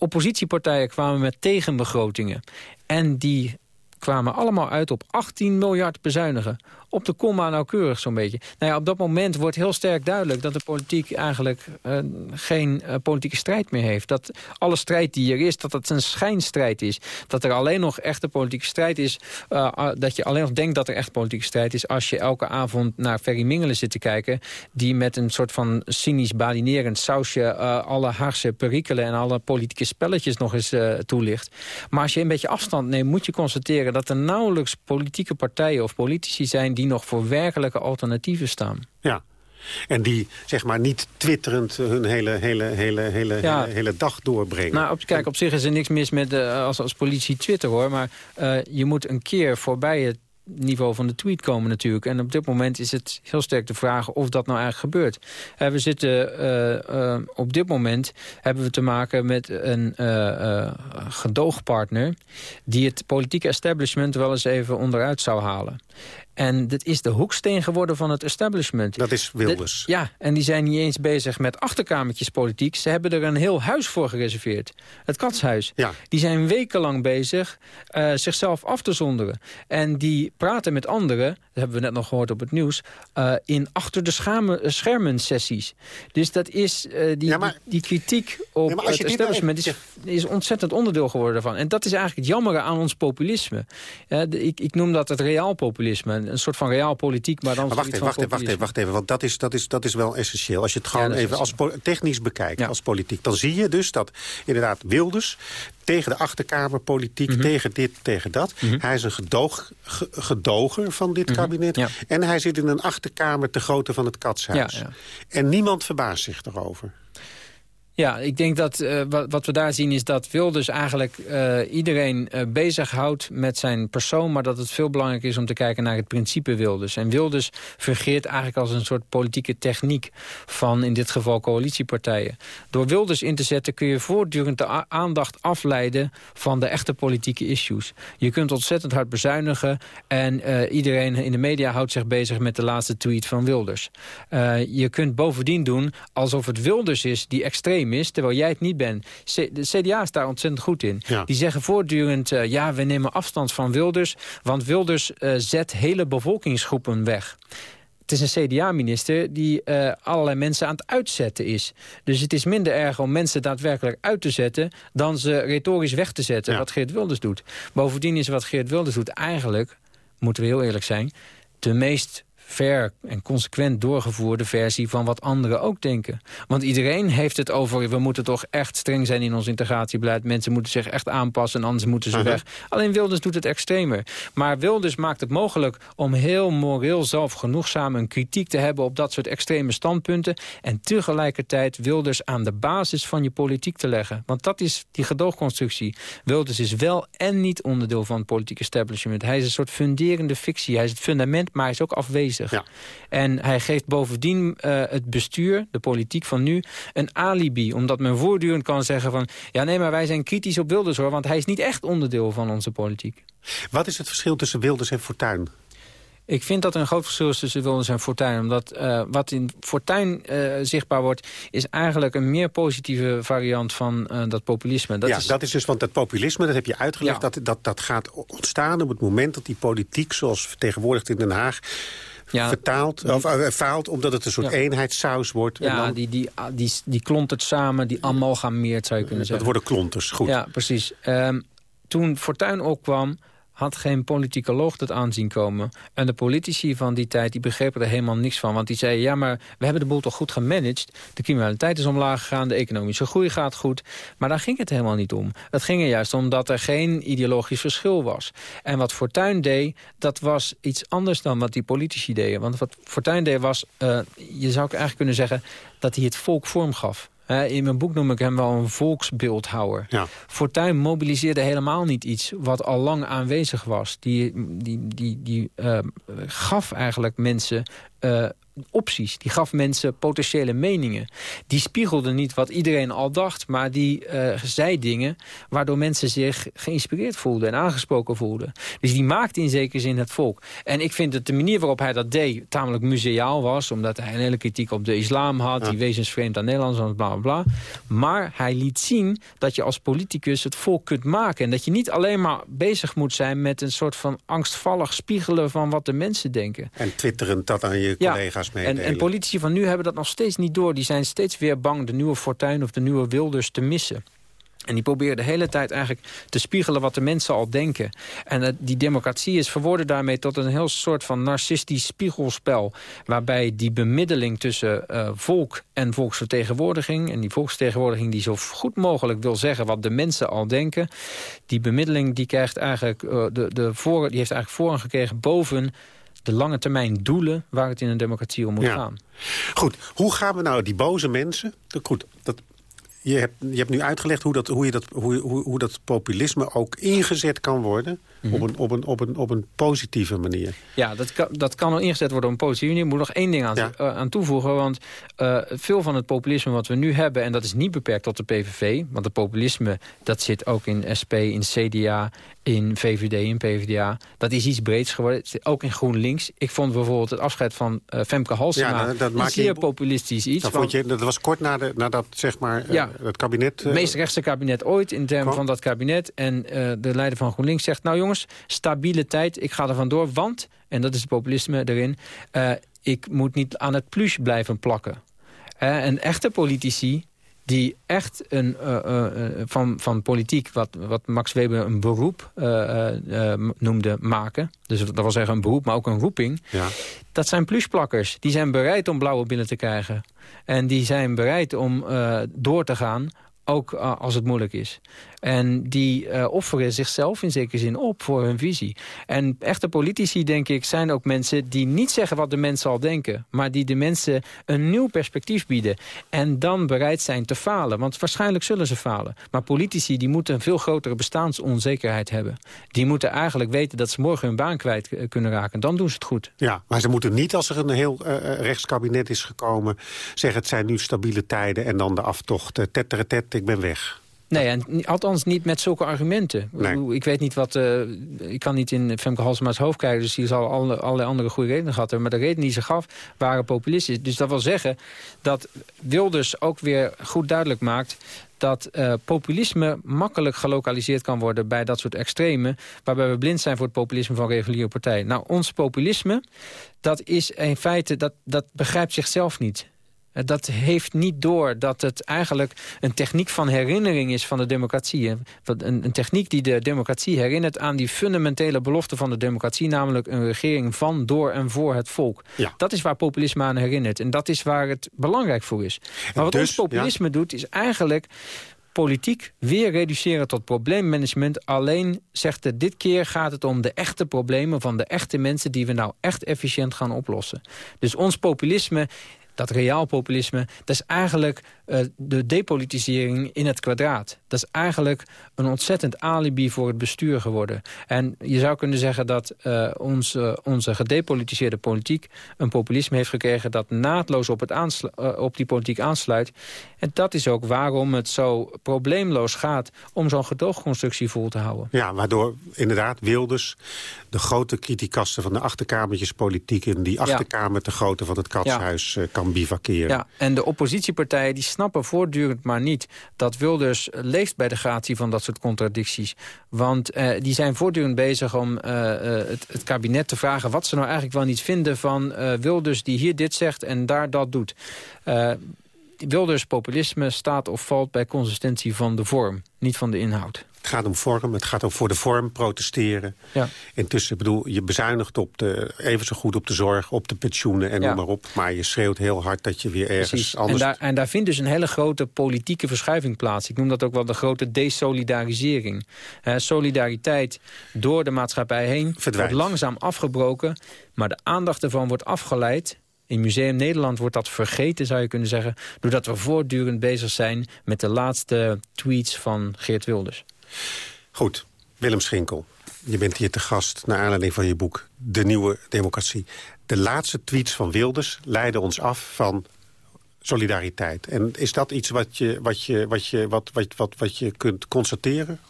oppositiepartijen kwamen met tegenbegrotingen. En die kwamen allemaal uit op 18 miljard bezuinigen. Op de komma nauwkeurig zo'n beetje. Nou ja, op dat moment wordt heel sterk duidelijk... dat de politiek eigenlijk uh, geen uh, politieke strijd meer heeft. Dat alle strijd die er is, dat het een schijnstrijd is. Dat er alleen nog echte politieke strijd is... Uh, dat je alleen nog denkt dat er echt politieke strijd is... als je elke avond naar Ferry Mingelen zit te kijken... die met een soort van cynisch badinerend sausje... alle Haagse perikelen en alle politieke spelletjes nog eens toelicht. Maar als je een beetje afstand neemt, moet je constateren... dat er nauwelijks politieke partijen of politici zijn... die nog voor werkelijke alternatieven staan. Ja. En die zeg maar niet twitterend hun hele, hele, hele, hele, Ja. hele, hele dag doorbrengen. Nou, op, kijk, op zich is er niks mis met eh, als, als politie Twitter, hoor. Maar eh, je moet een keer voorbij het niveau van de tweet komen natuurlijk. En op dit moment is het heel sterk de vraag of dat nou eigenlijk gebeurt. Eh, we zitten op dit moment hebben we te maken met een gedoogpartner... die het politieke establishment wel eens even onderuit zou halen. En dit is de hoeksteen geworden van het establishment. Dat is Wilders. De- ja, en die zijn niet eens bezig met achterkamertjespolitiek. Ze hebben er een heel huis voor gereserveerd. Het katshuis. Ja. Die zijn wekenlang bezig eh, zichzelf af te zonderen. En die praten met anderen, dat hebben we net nog gehoord op het nieuws... eh, in achter de schermen, schermen sessies. Dus dat is, eh, die, Ja, maar- die, die kritiek op Ja, het nou establishment is, is ontzettend onderdeel geworden daarvan. En dat is eigenlijk het jammere aan ons populisme. De- ik, ik noem dat het reaal populisme. Een soort van reaal politiek, maar dan Maar wacht even, wacht even, wacht even, wacht even. Want dat is, dat, is, dat is wel essentieel. Als je het gewoon even als technisch bekijkt, Ja. als politiek... dan zie je dus dat inderdaad Wilders tegen de achterkamerpolitiek... Mhm. tegen dit, tegen dat. Hij is een gedoog, ge- gedoger van dit kabinet. Mhm. Ja. En hij zit in een achterkamer te grootte van het katshuis. En niemand verbaast zich erover. Ja, ik denk dat eh, wat, we daar zien is dat Wilders eigenlijk eh, iedereen eh, bezighoudt met zijn persoon... maar dat het veel belangrijker is om te kijken naar het principe Wilders. En Wilders fungeert eigenlijk als een soort politieke techniek van in dit geval coalitiepartijen. Door Wilders in te zetten kun je voortdurend de aandacht afleiden van de echte politieke issues. Je kunt ontzettend hard bezuinigen en iedereen in de media houdt zich bezig met de laatste tweet van Wilders. Je kunt bovendien doen alsof het Wilders is die extreem terwijl jij het niet bent. C de CDA is daar ontzettend goed in. Ja. Die zeggen voortdurend, eh, ja, we nemen afstand van Wilders... want Wilders eh, zet hele bevolkingsgroepen weg. Het is een CDA-minister die eh, allerlei mensen aan het uitzetten is. Dus het is minder erg om mensen daadwerkelijk uit te zetten... dan ze retorisch weg te zetten, Ja. wat Geert Wilders doet. Bovendien is wat Geert Wilders doet eigenlijk, moeten we heel eerlijk zijn... de meest ver en consequent doorgevoerde versie van wat anderen ook denken. Want iedereen heeft het over... we moeten toch echt streng zijn in ons integratiebeleid. Mensen moeten zich echt aanpassen en anders moeten ze Mhm. weg. Alleen Wilders doet het extremer. Maar Wilders maakt het mogelijk om heel moreel zelfgenoegzaam... een kritiek te hebben op dat soort extreme standpunten... en tegelijkertijd Wilders aan de basis van je politiek te leggen. Want dat is die gedoogconstructie. Wilders is wel en niet onderdeel van het politieke establishment. Hij is een soort funderende fictie. Hij is het fundament, maar hij is ook afwezig. Ja. En hij geeft bovendien eh, het bestuur, de politiek van nu, een alibi. Omdat men voortdurend kan zeggen van... ja, nee, maar wij zijn kritisch op Wilders, hoor. Want hij is niet echt onderdeel van onze politiek. Wat is het verschil tussen Wilders en Fortuyn? Ik vind dat er een groot verschil is tussen Wilders en Fortuyn. Omdat eh, wat in Fortuyn eh, zichtbaar wordt... is eigenlijk een meer positieve variant van dat populisme. Dat ja, is, dat is dus, want dat populisme, dat heb je uitgelegd... Ja. Dat, dat, dat gaat ontstaan op het moment dat die politiek... zoals vertegenwoordigd in Den Haag... Ja. vertaalt, of eh, faalt, omdat het een soort Ja. eenheidssaus wordt. en ja, dan, die, die, die, die klontert samen, die amalgameert, zou je kunnen dat zeggen. worden klonters, goed. Ja, precies. Ehm, toen Fortuyn opkwam, had geen politicoloog dat aanzien komen. En de politici van die tijd die begrepen er helemaal niks van. Want die zeiden, ja, maar we hebben de boel toch goed gemanaged. De criminaliteit is omlaag gegaan, de economische groei gaat goed. Maar daar ging het helemaal niet om. Het ging er juist om dat er geen ideologisch verschil was. En wat Fortuyn deed, dat was iets anders dan wat die politici deden. Want wat Fortuyn deed was, eh, je zou eigenlijk kunnen zeggen... dat hij het volk vorm gaf. Eh, in mijn boek noem ik hem wel een volksbeeldhouwer. Ja. Fortuyn mobiliseerde helemaal niet iets wat al lang aanwezig was. Die, die, die, die eh, gaf eigenlijk mensen eh, opties. Die gaf mensen potentiële meningen. Die spiegelde niet wat iedereen al dacht, maar die eh, zei dingen... waardoor mensen zich geïnspireerd voelden en aangesproken voelden. Dus die maakte in zekere zin het volk. En ik vind dat de manier waarop hij dat deed tamelijk museaal was... omdat hij een hele kritiek op de islam had... die wezensvreemd aan Nederlands was, bla, bla, bla. Maar hij liet zien dat je als politicus het volk kunt maken. En dat je niet alleen maar bezig moet zijn met een soort van angstvallig spiegelen... van wat de mensen denken. En twitterend dat aan je collega's en, meedelen. en politici van nu hebben dat nog steeds niet door. Die zijn steeds weer bang de nieuwe Fortuyn of de nieuwe Wilders te missen. En die proberen de hele tijd eigenlijk te spiegelen wat de mensen al denken. En eh, die democratie is verworden daarmee tot een heel soort van narcistisch spiegelspel. Waarbij die bemiddeling tussen eh, volk en volksvertegenwoordiging... en die volksvertegenwoordiging die zo goed mogelijk wil zeggen wat de mensen al denken... die bemiddeling die krijgt eigenlijk, eh, de, de voor, die heeft eigenlijk voorrang gekregen boven de lange termijn doelen waar het in een democratie om moet Ja. gaan. Goed, hoe gaan we nou die boze mensen... Goed, dat, je, hebt, je hebt nu uitgelegd hoe dat, hoe, je dat, hoe, hoe, hoe dat populisme ook ingezet kan worden... Mhm. op, een, op, een, op, een, op een positieve manier. Ja, dat kan, dat kan al ingezet worden op een positieve manier. Ik moet nog één ding aan, Ja. eh, aan toevoegen. Want eh, veel van het populisme wat we nu hebben... en dat is niet beperkt tot de PVV... want het populisme dat zit ook in SP, in CDA... in VVD, in PvdA. Dat is iets breeds geworden. Ook in GroenLinks. Ik vond bijvoorbeeld het afscheid van eh, Femke Halsema... Ja, dat- dat je- zeer populistisch iets. Dat, want- vond je, dat was kort na de, nadat zeg maar, Ja. het kabinet... het meest rechtse kabinet ooit in termen van dat kabinet. En de leider van GroenLinks zegt... nou jongens, stabiele tijd, ik ga er vandoor. Want, en dat is het populisme erin... eh, ik moet niet aan het plus blijven plakken. Eh, en echte politici die echt een, eh, van, van politiek, wat, wat Max Weber een beroep noemde, maken. Dus dat wil zeggen een beroep, maar ook een roeping. ja. Dat zijn plusplakkers. Die zijn bereid om blauwe billen te krijgen. En die zijn bereid om door te gaan, ook als het moeilijk is. En die eh, offeren zichzelf in zekere zin op voor hun visie. En echte politici, denk ik, zijn ook mensen die niet zeggen wat de mensen al denken. Maar die de mensen een nieuw perspectief bieden. En dan bereid zijn te falen. Want waarschijnlijk zullen ze falen. Maar politici die moeten een veel grotere bestaansonzekerheid hebben. Die moeten eigenlijk weten dat ze morgen hun baan kwijt eh, kunnen raken. Dan doen ze het goed. Ja, maar ze moeten niet als er een heel eh, rechtskabinet is gekomen... zeggen het zijn nu stabiele tijden en dan de aftocht. Uh, tet, ik ben weg. Nee, en althans niet met zulke argumenten. Nee. Ik weet niet wat... eh, ik kan niet in Femke Halsema's hoofd kijken... dus die zal alle, allerlei andere goede redenen gehad hebben. Maar de redenen die ze gaf waren populistisch. Dus dat wil zeggen dat Wilders ook weer goed duidelijk maakt dat eh, populisme makkelijk gelokaliseerd kan worden bij dat soort extremen, waarbij we blind zijn voor het populisme van reguliere partijen. Nou, ons populisme, dat is in feite, dat, dat begrijpt zichzelf niet. Eh, Dat heeft niet door dat het eigenlijk een techniek van herinnering is van de democratie. Wat Een, een techniek die de democratie herinnert aan die fundamentele belofte van de democratie. Namelijk een regering van, door en voor het volk. Ja. Dat is waar populisme aan herinnert. En dat is waar het belangrijk voor is. Maar wat dus, ons populisme doet is eigenlijk politiek weer reduceren tot probleemmanagement. Alleen zegt het, dit keer gaat het om de echte problemen van de echte mensen... die we nou echt efficiënt gaan oplossen. Dus ons populisme dat reaal populisme, dat is eigenlijk uh, de depolitisering in het kwadraat. Dat is eigenlijk een ontzettend alibi voor het bestuur geworden. En je zou kunnen zeggen dat uh, ons, uh, onze gedepolitiseerde politiek... een populisme heeft gekregen dat naadloos op, het uh, op die politiek aansluit. En dat is ook waarom het zo probleemloos gaat... om zo'n gedoogconstructie vol te houden. Ja, waardoor inderdaad Wilders de grote kritiekasten van de achterkamertjespolitiek... in die achterkamer te grootte van het katshuis ja. kan bivakeren. Ja, en de oppositiepartijen die snappen voortdurend maar niet... dat Wilders leeft bij de gratie van dat soort contradicties. Want uh, die zijn voortdurend bezig om uh, uh, het, het, kabinet te vragen... wat ze nou eigenlijk wel niet vinden van Wilders die hier dit zegt en daar dat doet. Wilders populisme staat of valt bij consistentie van de vorm, niet van de inhoud. Het gaat om vorm, het gaat ook voor de vorm protesteren. Ja. Intussen, bedoel, je bezuinigt op de, even zo goed op de zorg, op de pensioenen en Ja. noem maar op. Maar je schreeuwt heel hard dat je weer ergens Precies. En anders... daar, en daar vindt dus een hele grote politieke verschuiving plaats. Ik noem dat ook wel de grote desolidarisering. Eh, solidariteit door de maatschappij heen Verdwijnt. wordt langzaam afgebroken. Maar de aandacht ervan wordt afgeleid in Museum Nederland wordt dat vergeten, zou je kunnen zeggen... doordat we voortdurend bezig zijn met de laatste tweets van Geert Wilders. Goed, Willem Schinkel. Je bent hier te gast naar aanleiding van je boek De Nieuwe Democratie. De laatste tweets van Wilders leiden ons af van solidariteit. En is dat iets wat je, wat je, wat je, wat, wat, wat, wat je kunt constateren?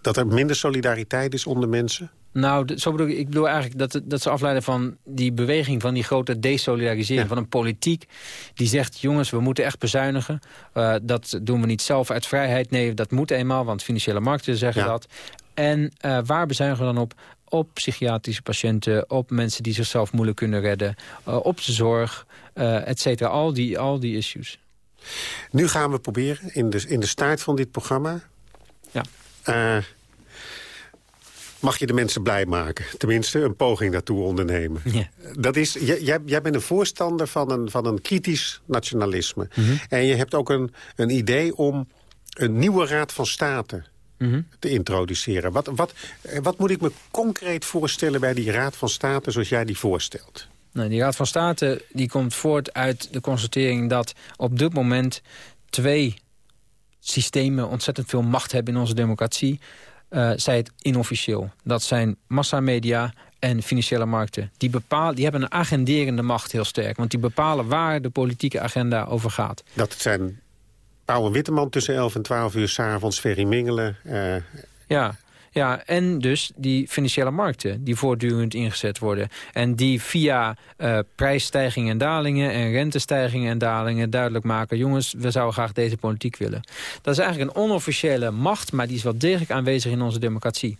Dat er minder solidariteit is onder mensen? Nou, zo bedoel ik, ik bedoel eigenlijk dat, dat ze afleiden van die beweging... van die grote desolidarisering Ja. van een politiek... die zegt, jongens, we moeten echt bezuinigen. Eh, dat doen we niet zelf uit vrijheid. Nee, dat moet eenmaal, want financiële markten zeggen Ja. dat. En eh, waar bezuinigen we dan op? Op psychiatrische patiënten, op mensen die zichzelf moeilijk kunnen redden... eh, op de zorg, et cetera. Al die, al die issues. Nu gaan we proberen, in de, in de staart van dit programma... Ja. Eh, mag je de mensen blij maken. Tenminste, een poging daartoe ondernemen. Ja. Dat is, jij, jij- bent een voorstander van een, van een kritisch nationalisme. En je hebt ook een, een idee om een nieuwe raad van state mhm. te introduceren. Wat, wat, wat moet ik me concreet voorstellen bij die Raad van State zoals jij die voorstelt? Nou, die Raad van State die komt voort uit de constatering dat op dit moment twee systemen ontzettend veel macht hebben in onze democratie. Uh, zij het inofficieel. Dat zijn massamedia en financiële markten. Die, bepalen, die hebben een agenderende macht heel sterk. Want die bepalen waar de politieke agenda over gaat. Dat zijn Pauw Witteman tussen 11 en 12 uur s'avonds, Ferry Mingelen. Uh... Ja, ja, en dus die financiële markten die voortdurend ingezet worden. En die via uh, prijsstijgingen en dalingen en rentestijgingen en dalingen duidelijk maken... jongens, we zouden graag deze politiek willen. Dat is eigenlijk een onofficiële macht, maar die is wel degelijk aanwezig in onze democratie.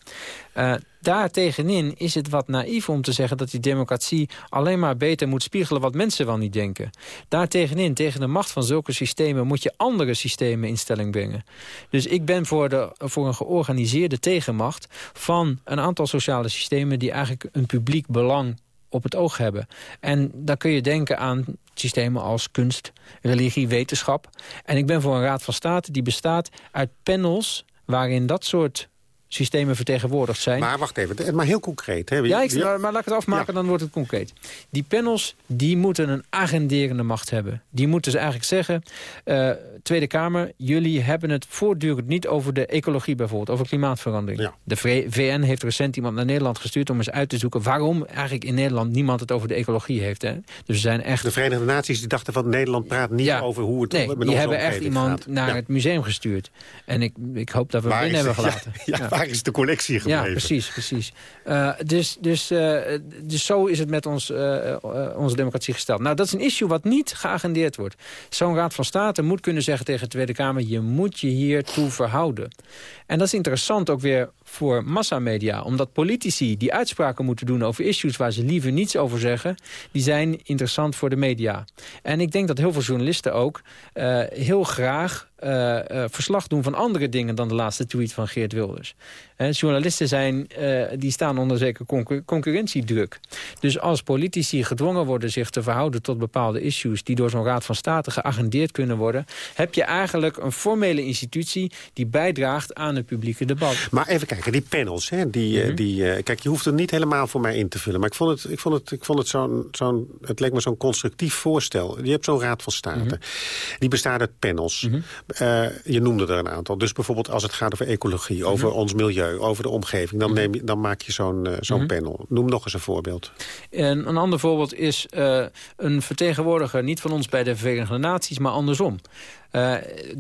Uh, daartegenin is het wat naïef om te zeggen dat die democratie alleen maar beter moet spiegelen wat mensen wel niet denken. Daartegenin, tegen de macht van zulke systemen, moet je andere systemen in stelling brengen. Dus ik ben voor, de, voor een georganiseerde tegenmacht van een aantal sociale systemen die eigenlijk een publiek belang op het oog hebben. En dan kun je denken aan systemen als kunst, religie, wetenschap. En ik ben voor een raad van state die bestaat uit panels waarin dat soort systemen vertegenwoordigd zijn. Maar wacht even, maar heel concreet. Hè? Ja, ik, maar, laat ik het afmaken, dan wordt het concreet. Die panels die moeten een agenderende macht hebben. Die moeten ze eigenlijk zeggen... Uh, Tweede Kamer, jullie hebben het voortdurend niet over de ecologie bijvoorbeeld. Over klimaatverandering. De VN heeft recent iemand naar Nederland gestuurd... om eens uit te zoeken waarom eigenlijk in Nederland niemand het over de ecologie heeft. Hè? Dus we zijn echt... De Verenigde Naties die dachten van Nederland praat niet over hoe het nee, met die hebben echt iemand naar het museum gestuurd. En ik, ik hoop dat we hem binnen hebben gelaten. ja, waar is de collectie gebleven? Ja, precies, precies. Uh, dus, dus, uh, dus zo is het met ons, uh, onze democratie gesteld. Nou, dat is een issue wat niet geagendeerd wordt. Zo'n raad van state moet kunnen zeggen tegen de Tweede Kamer... je moet je hiertoe verhouden. En dat is interessant ook weer voor massamedia. Omdat politici die uitspraken moeten doen over issues... waar ze liever niets over zeggen... die zijn interessant voor de media. En ik denk dat heel veel journalisten ook heel graag uh, verslag doen van andere dingen dan de laatste tweet van Geert Wilders. Journalisten zijn, uh, die staan onder zeker concurrentiedruk. Dus als politici gedwongen worden zich te verhouden tot bepaalde issues... die door zo'n raad van state geagendeerd kunnen worden... heb je eigenlijk een formele institutie die bijdraagt aan het publieke debat. Maar even kijken, die panels, hè, die, mhm. die, kijk, je hoeft er niet helemaal voor mij in te vullen. Maar ik vond het, ik vond het, ik vond het zo'n, zo'n, het leek me zo'n constructief voorstel. Je hebt zo'n raad van state. Mhm. Die bestaat uit panels. Mm uh, je noemde er een aantal. Dus bijvoorbeeld als het gaat over ecologie, over mhm. ons milieu, over de omgeving... dan, mhm. neem je, dan maak je zo'n uh, zo'n mm panel. Noem nog eens een voorbeeld. En een ander voorbeeld is uh, een vertegenwoordiger... niet van ons bij de Verenigde Naties, maar andersom.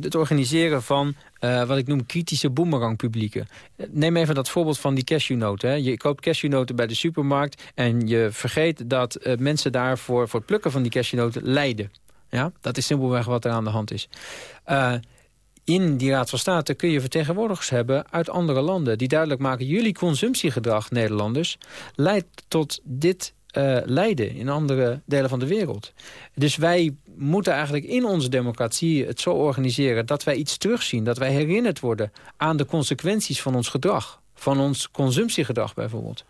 het organiseren van wat ik noem kritische boemerangpublieken. Neem even dat voorbeeld van die cashewnoten. Je koopt cashewnoten bij de supermarkt... en je vergeet dat mensen daarvoor voor het plukken van die cashewnoten lijden. Ja, dat is simpelweg wat er aan de hand is. In die Raad van State kun je vertegenwoordigers hebben uit andere landen... die duidelijk maken, jullie consumptiegedrag, Nederlanders... leidt tot dit uh, lijden in andere delen van de wereld. Dus wij moeten eigenlijk in onze democratie het zo organiseren... dat wij iets terugzien, dat wij herinnerd worden aan de consequenties van ons gedrag. Van ons consumptiegedrag bijvoorbeeld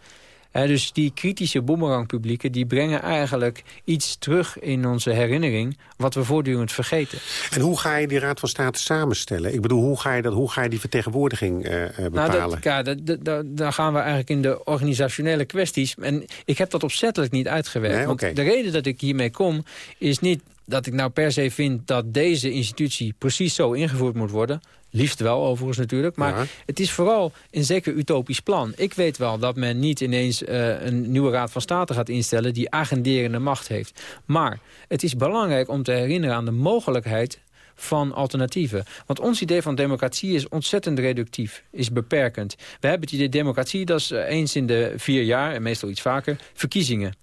dus die kritische boemerangpublieken... die brengen eigenlijk iets terug in onze herinnering... wat we voortdurend vergeten. En hoe ga je die Raad van State samenstellen? Ik bedoel, hoe ga je, dat, hoe ga je die vertegenwoordiging uh, bepalen? Nou, dat, ja, dat, dan gaan we eigenlijk in de organisationele kwesties. En ik heb dat opzettelijk niet uitgewerkt. want de reden dat ik hiermee kom... is niet dat ik nou per se vind dat deze institutie precies zo ingevoerd moet worden. Liefst wel overigens natuurlijk. Maar het is vooral een zeker utopisch plan. Ik weet wel dat men niet ineens uh, een nieuwe raad van state gaat instellen... die agenderende macht heeft. Maar het is belangrijk om te herinneren aan de mogelijkheid van alternatieven. Want ons idee van democratie is ontzettend reductief, is beperkend. We hebben het idee democratie, dat is eh, eens in de vier jaar, en meestal iets vaker, verkiezingen.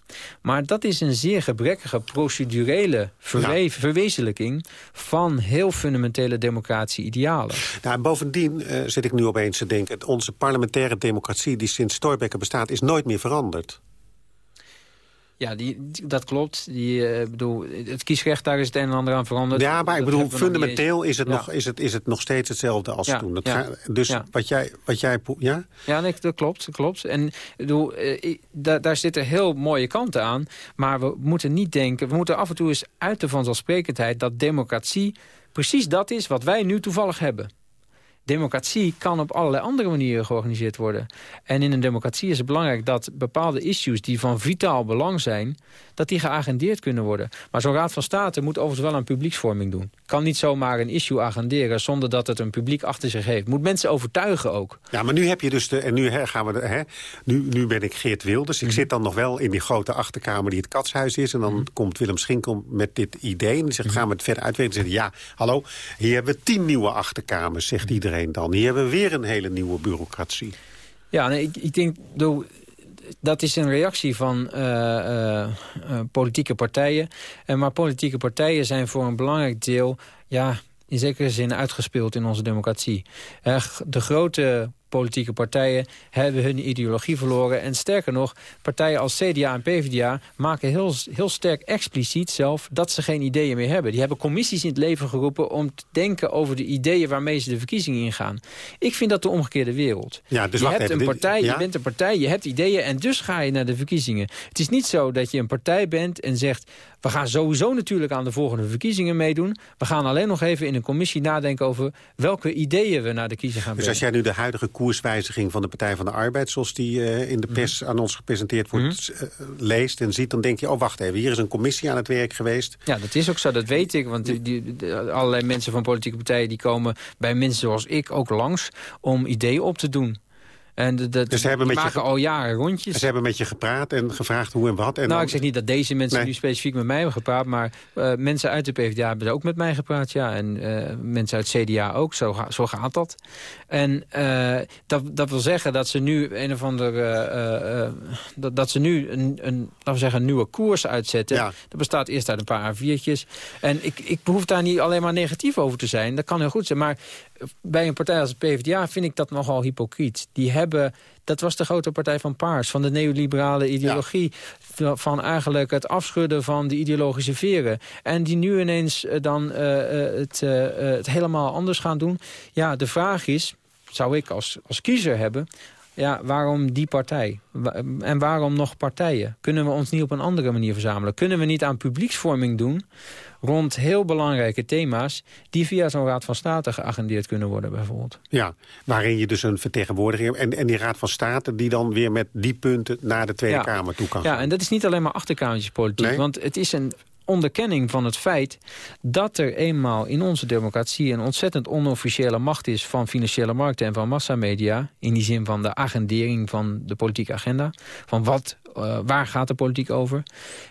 Maar dat is een zeer gebrekkige procedurele verwezenlijking van heel fundamentele democratische idealen. Nou, bovendien uh, zit ik nu opeens te denken, onze parlementaire democratie die sinds Stoibecker bestaat, is nooit meer veranderd. Ja, die, dat klopt. Die, uh, bedoel, het kiesrecht, daar is het een en ander aan veranderd. Ja, maar ik bedoel, fundamenteel is het, nog, is, het, is het nog steeds hetzelfde als toen. Dat ja. dus wat jij... Wat jij ja? Ja, nee, dat klopt. Dat klopt. En bedoel, uh, daar, daar zitten heel mooie kanten aan. Maar we moeten niet denken... We moeten af en toe eens uit de vanzelfsprekendheid... dat democratie precies dat is wat wij nu toevallig hebben democratie kan op allerlei andere manieren georganiseerd worden. En in een democratie is het belangrijk dat bepaalde issues die van vitaal belang zijn... dat die geagendeerd kunnen worden. Maar zo'n Raad van State moet overigens wel een publieksvorming doen. Kan niet zomaar een issue agenderen zonder dat het een publiek achter zich heeft. Moet mensen overtuigen ook. Ja, maar nu heb je dus de... En nu hè, gaan we de, hè, nu, nu ben ik Geert Wilders. Ik mhm. zit dan nog wel in die grote achterkamer die het katshuis is. En dan mhm. komt Willem Schinkel met dit idee. En die zegt, mhm. gaan we het verder uitwerken? En zegt, ja, hallo, hier hebben we tien nieuwe achterkamers, zegt iedereen dan. Hier hebben we weer een hele nieuwe bureaucratie. Ja, nee, ik, ik denk, dat is een reactie van uh, politieke partijen. maar politieke partijen zijn voor een belangrijk deel... ja, in zekere zin uitgespeeld in onze democratie. de grote politieke partijen hebben hun ideologie verloren. En sterker nog, partijen als CDA en PvdA maken heel, heel sterk expliciet zelf dat ze geen ideeën meer hebben. Die hebben commissies in het leven geroepen om te denken over de ideeën waarmee ze de verkiezingen ingaan. Ik vind dat de omgekeerde wereld. Ja, dus je, hebt een partij, je bent een partij, je hebt ideeën en dus ga je naar de verkiezingen. Het is niet zo dat je een partij bent en zegt... we gaan sowieso natuurlijk aan de volgende verkiezingen meedoen. We gaan alleen nog even in een commissie nadenken over welke ideeën we naar de kiezer gaan brengen. Dus als jij nu de huidige koerswijziging van de Partij van de Arbeid... zoals die uh, in de pers mhm. aan ons gepresenteerd wordt, mm leest en ziet... dan denk je, oh wacht even, hier is een commissie aan het werk geweest. Ja, dat is ook zo, dat weet ik. Want die, die, allerlei mensen van politieke partijen... die komen bij mensen zoals ik ook langs om ideeën op te doen. En dat, dus ze hebben met maken je, al jaren rondjes. Ze hebben met je gepraat en gevraagd hoe en wat. En nou, ik zeg niet dat deze mensen nu specifiek met mij hebben gepraat... maar uh, mensen uit de PvdA hebben ook met mij gepraat, ja. En uh, mensen uit CDA ook, zo, ga, zo gaat dat. En uh, dat, dat wil zeggen dat ze nu een of andere... dat, dat ze nu een, een, laten we zeggen, een nieuwe koers uitzetten. Ja. Dat bestaat eerst uit een paar A4'tjes. En ik, ik behoef daar niet alleen maar negatief over te zijn. Dat kan heel goed zijn, maar bij een partij als de PvdA vind ik dat nogal hypocriet. Die hebben, dat was de grote partij van Paars, van de neoliberale ideologie. Van eigenlijk het afschudden van de ideologische veren. En die nu ineens eh, dan uh, het, uh, het helemaal anders gaan doen. Ja, de vraag is, zou ik als, als kiezer hebben... Ja, waarom die partij? En waarom nog partijen? Kunnen we ons niet op een andere manier verzamelen? Kunnen we niet aan publieksvorming doen rond heel belangrijke thema's... die via zo'n Raad van State geagendeerd kunnen worden bijvoorbeeld. Ja, waarin je dus een vertegenwoordiger hebt... en, en die Raad van State die dan weer met die punten naar de Tweede Kamer toe kan gaan. Ja, en dat is niet alleen maar achterkamertjespolitiek. Nee? Want het is een onderkenning van het feit dat er eenmaal in onze democratie... een ontzettend onofficiële macht is van financiële markten en van massamedia... in die zin van de agendering van de politieke agenda. Van wat, uh, waar gaat de politiek over?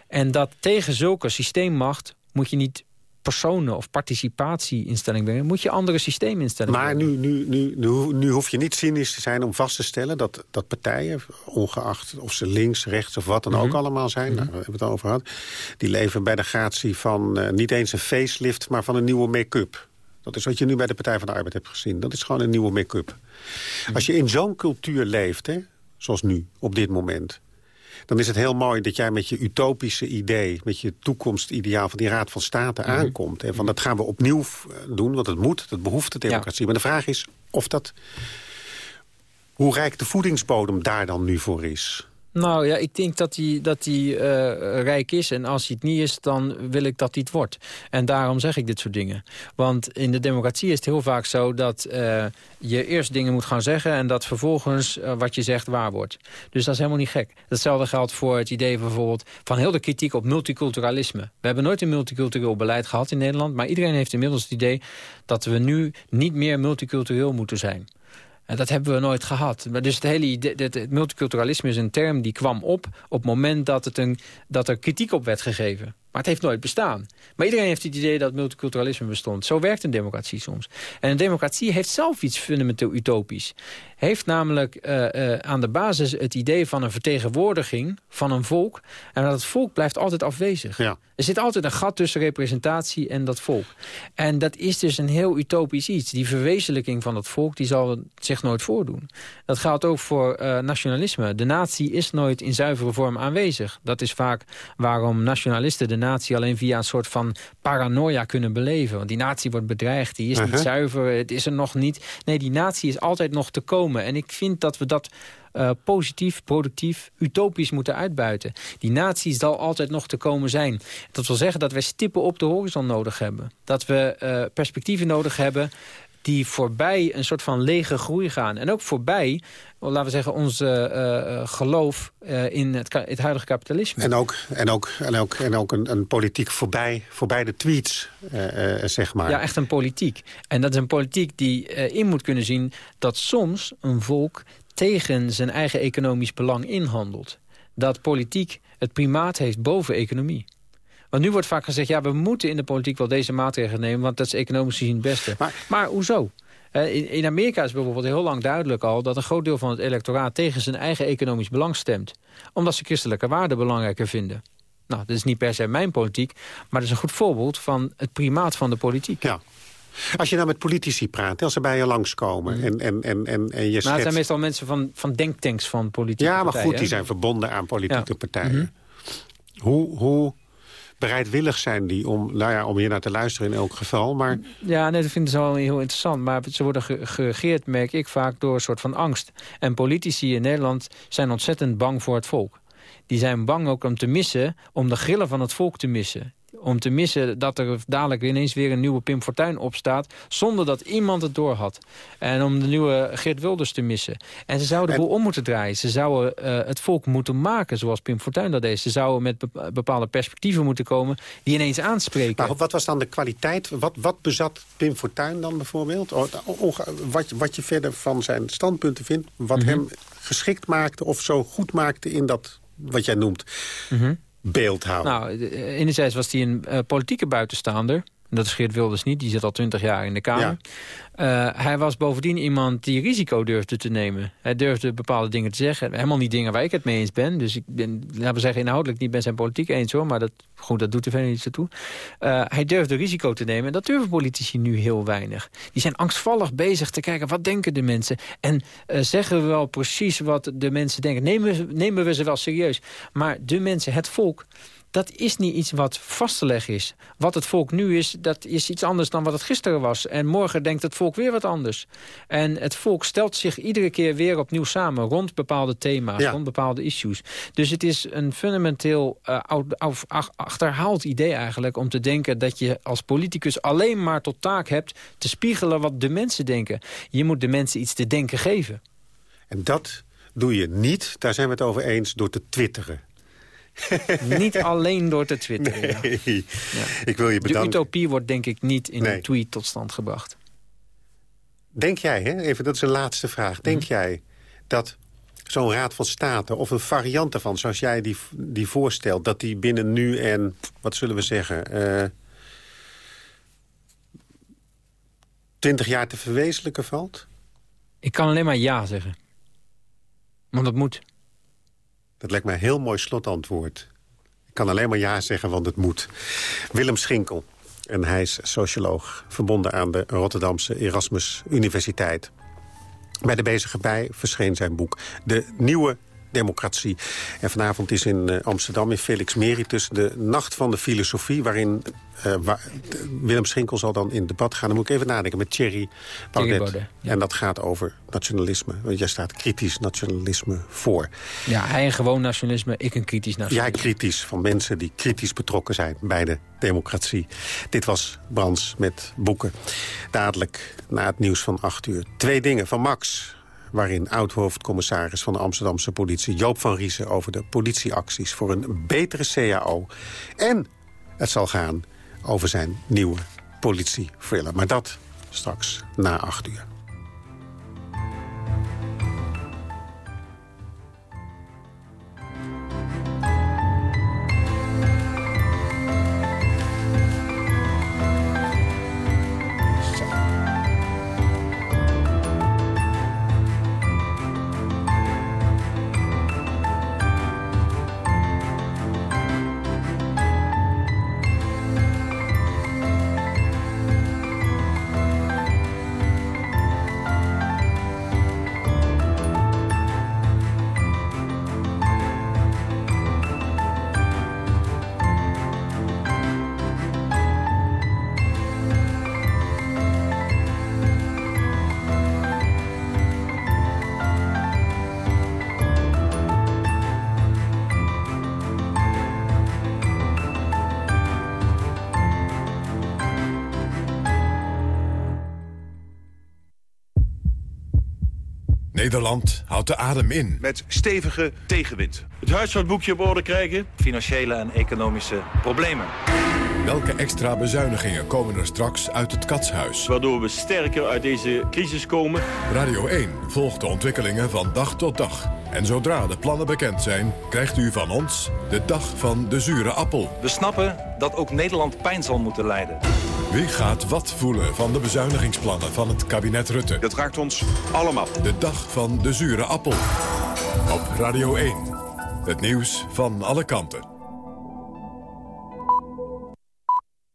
En dat tegen zulke systeemmacht moet je niet personen of participatieinstellingen brengen... moet je andere systeeminstellingen Maar nu, nu, nu, nu, nu hoef je niet cynisch te zijn om vast te stellen... dat, dat partijen, ongeacht of ze links, rechts of wat dan ook mhm. allemaal zijn... Mm -hmm. hebben we het over gehad... die leven bij de gratie van uh, niet eens een facelift... maar van een nieuwe make-up. Dat is wat je nu bij de Partij van de Arbeid hebt gezien. Dat is gewoon een nieuwe make-up. Mhm. Als je in zo'n cultuur leeft, hè, zoals nu, op dit moment dan is het heel mooi dat jij met je utopische idee... met je toekomstideaal van die Raad van State mhm. aankomt. En van dat gaan we opnieuw doen, want het moet, dat behoeft de democratie. Maar de vraag is of dat... hoe rijk de voedingsbodem daar dan nu voor is. Nou ja, ik denk dat hij dat die, uh, rijk is. En als hij het niet is, dan wil ik dat hij het wordt. En daarom zeg ik dit soort dingen. Want in de democratie is het heel vaak zo dat uh, je eerst dingen moet gaan zeggen... en dat vervolgens uh, wat je zegt waar wordt. Dus dat is helemaal niet gek. Datzelfde geldt voor het idee bijvoorbeeld van heel de kritiek op multiculturalisme. We hebben nooit een multicultureel beleid gehad in Nederland... maar iedereen heeft inmiddels het idee dat we nu niet meer multicultureel moeten zijn. En dat hebben we nooit gehad. Maar dus het hele idee, het multiculturalisme is een term die kwam op... op het moment dat, het een, dat er kritiek op werd gegeven. Maar het heeft nooit bestaan. Maar iedereen heeft het idee dat multiculturalisme bestond. Zo werkt een democratie soms. En een democratie heeft zelf iets fundamenteel utopisch. Heeft namelijk uh, uh, aan de basis het idee van een vertegenwoordiging van een volk. En dat volk blijft altijd afwezig. Ja. Er zit altijd een gat tussen representatie en dat volk. En dat is dus een heel utopisch iets. Die verwezenlijking van dat volk die zal zich nooit voordoen. Dat geldt ook voor uh, nationalisme. De natie is nooit in zuivere vorm aanwezig. Dat is vaak waarom nationalisten de natie alleen via een soort van paranoia kunnen beleven. Want die natie wordt bedreigd, die is niet uh-huh. zuiver, het is er nog niet. Nee, die natie is altijd nog te komen. En ik vind dat we dat uh, positief, productief, utopisch moeten uitbuiten. Die natie zal altijd nog te komen zijn. Dat wil zeggen dat wij stippen op de horizon nodig hebben. Dat we uh, perspectieven nodig hebben die voorbij een soort van lege groei gaan. En ook voorbij, laten we zeggen, ons geloof in het, het, huidige kapitalisme. En ook, en ook, en ook, en ook een, een politiek voorbij, voorbij de tweets, zeg maar. Ja, echt een politiek. En dat is een politiek die in moet kunnen zien dat soms een volk tegen zijn eigen economisch belang inhandelt. Dat politiek het primaat heeft boven economie. Want nu wordt vaak gezegd, ja, we moeten in de politiek wel deze maatregelen nemen... want dat is economisch gezien het beste. Maar, maar hoezo? In, in Amerika is bijvoorbeeld heel lang duidelijk al... dat een groot deel van het electoraat tegen zijn eigen economisch belang stemt. Omdat ze christelijke waarden belangrijker vinden. Nou, dat is niet per se mijn politiek... maar dat is een goed voorbeeld van het primaat van de politiek. Ja. Als je dan met politici praat, als ze bij je langskomen... Mm. En, en, en, en, en je. Maar het zijn meestal mensen van, van denktanks van politieke Ja, maar goed, die zijn verbonden aan politieke partijen. Mhm. Hoe, hoe bereidwillig zijn die om, nou ja, om hier naar te luisteren in elk geval. Maar... Ja, nee, dat vind ik wel heel interessant. Maar ze worden geregeerd, merk ik vaak, door een soort van angst. En politici in Nederland zijn ontzettend bang voor het volk. Die zijn bang ook om te missen, om de grillen van het volk te missen om te missen dat er dadelijk ineens weer een nieuwe Pim Fortuyn opstaat... zonder dat iemand het door had. En om de nieuwe Geert Wilders te missen. En ze zouden de boel om moeten draaien. Ze zouden uh, het volk moeten maken zoals Pim Fortuyn dat deed. Ze zouden met bepaalde perspectieven moeten komen die ineens aanspreken. Maar wat was dan de kwaliteit? Wat, wat bezat Pim Fortuyn dan bijvoorbeeld? Wat, wat je verder van zijn standpunten vindt... wat mhm. hem geschikt maakte of zo goed maakte in dat wat jij noemt... Mm beeld houden? Nou, enerzijds was hij een uh, politieke buitenstaander. Dat is Geert Wilders niet, die zit al twintig jaar in de Kamer. Uh, hij was bovendien iemand die risico durfde te nemen. Hij durfde bepaalde dingen te zeggen. Helemaal niet dingen waar ik het mee eens ben. Dus ik ben, laten we zeggen, inhoudelijk niet met zijn politiek eens hoor. Maar dat, goed, dat doet er verder niet toe. Uh, hij durfde risico te nemen. En dat durven politici nu heel weinig. Die zijn angstvallig bezig te kijken, wat denken de mensen? En uh, zeggen we wel precies wat de mensen denken? Nemen we, nemen we ze wel serieus? Maar de mensen, het volk dat is niet iets wat vast te leggen is. Wat het volk nu is, dat is iets anders dan wat het gisteren was. En morgen denkt het volk weer wat anders. En het volk stelt zich iedere keer weer opnieuw samen... rond bepaalde thema's, rond bepaalde issues. Dus het is een fundamenteel uh, achterhaald idee eigenlijk... om te denken dat je als politicus alleen maar tot taak hebt... te spiegelen wat de mensen denken. Je moet de mensen iets te denken geven. En dat doe je niet, daar zijn we het over eens, door te twitteren. niet alleen door te twitteren. Nee. Ja. Ik wil je bedanken. De utopie wordt denk ik niet in een tweet tot stand gebracht. Denk jij, hè? even dat is een laatste vraag. Denk mhm. jij dat zo'n raad van state of een variant ervan... zoals jij die, die voorstelt, dat die binnen nu en, wat zullen we zeggen... Uh, eh, 20 jaar te verwezenlijken valt? Ik kan alleen maar ja zeggen. Want dat moet. Dat lijkt mij een heel mooi slotantwoord. Ik kan alleen maar ja zeggen, want het moet. Willem Schinkel. En hij is socioloog, verbonden aan de Rotterdamse Erasmus Universiteit. Bij de bezige bij verscheen zijn boek De Nieuwe democratie. En vanavond is in uh, Amsterdam, in Felix Meritus... de Nacht van de Filosofie, waarin uh, waar, Willem Schinkel zal dan in debat gaan. Dan moet ik even nadenken met Thierry Baudet. En dat gaat over nationalisme. Want jij staat kritisch nationalisme voor. Ja, hij een gewoon nationalisme, ik een kritisch nationalisme. Jij kritisch, van mensen die kritisch betrokken zijn bij de democratie. Dit was Brans met boeken. Dadelijk na het nieuws van 8 uur. Twee dingen van Max waarin oud-hoofdcommissaris van de Amsterdamse politie... Joop van Riesen over de politieacties voor een betere CAO. En het zal gaan over zijn nieuwe politiethriller. Maar dat straks na acht uur. Nederland houdt de adem in. Met stevige tegenwind. Het huishoudboekje op orde krijgen. Financiële en economische problemen. Welke extra bezuinigingen komen er straks uit het katshuis? Waardoor we sterker uit deze crisis komen. Radio 1 volgt de ontwikkelingen van dag tot dag. En zodra de plannen bekend zijn, krijgt u van ons de dag van de zure appel. We snappen dat ook Nederland pijn zal moeten lijden. Wie gaat wat voelen van de bezuinigingsplannen van het kabinet Rutte? Dat raakt ons allemaal. De dag van de zure appel. Op Radio 1. Het nieuws van alle kanten.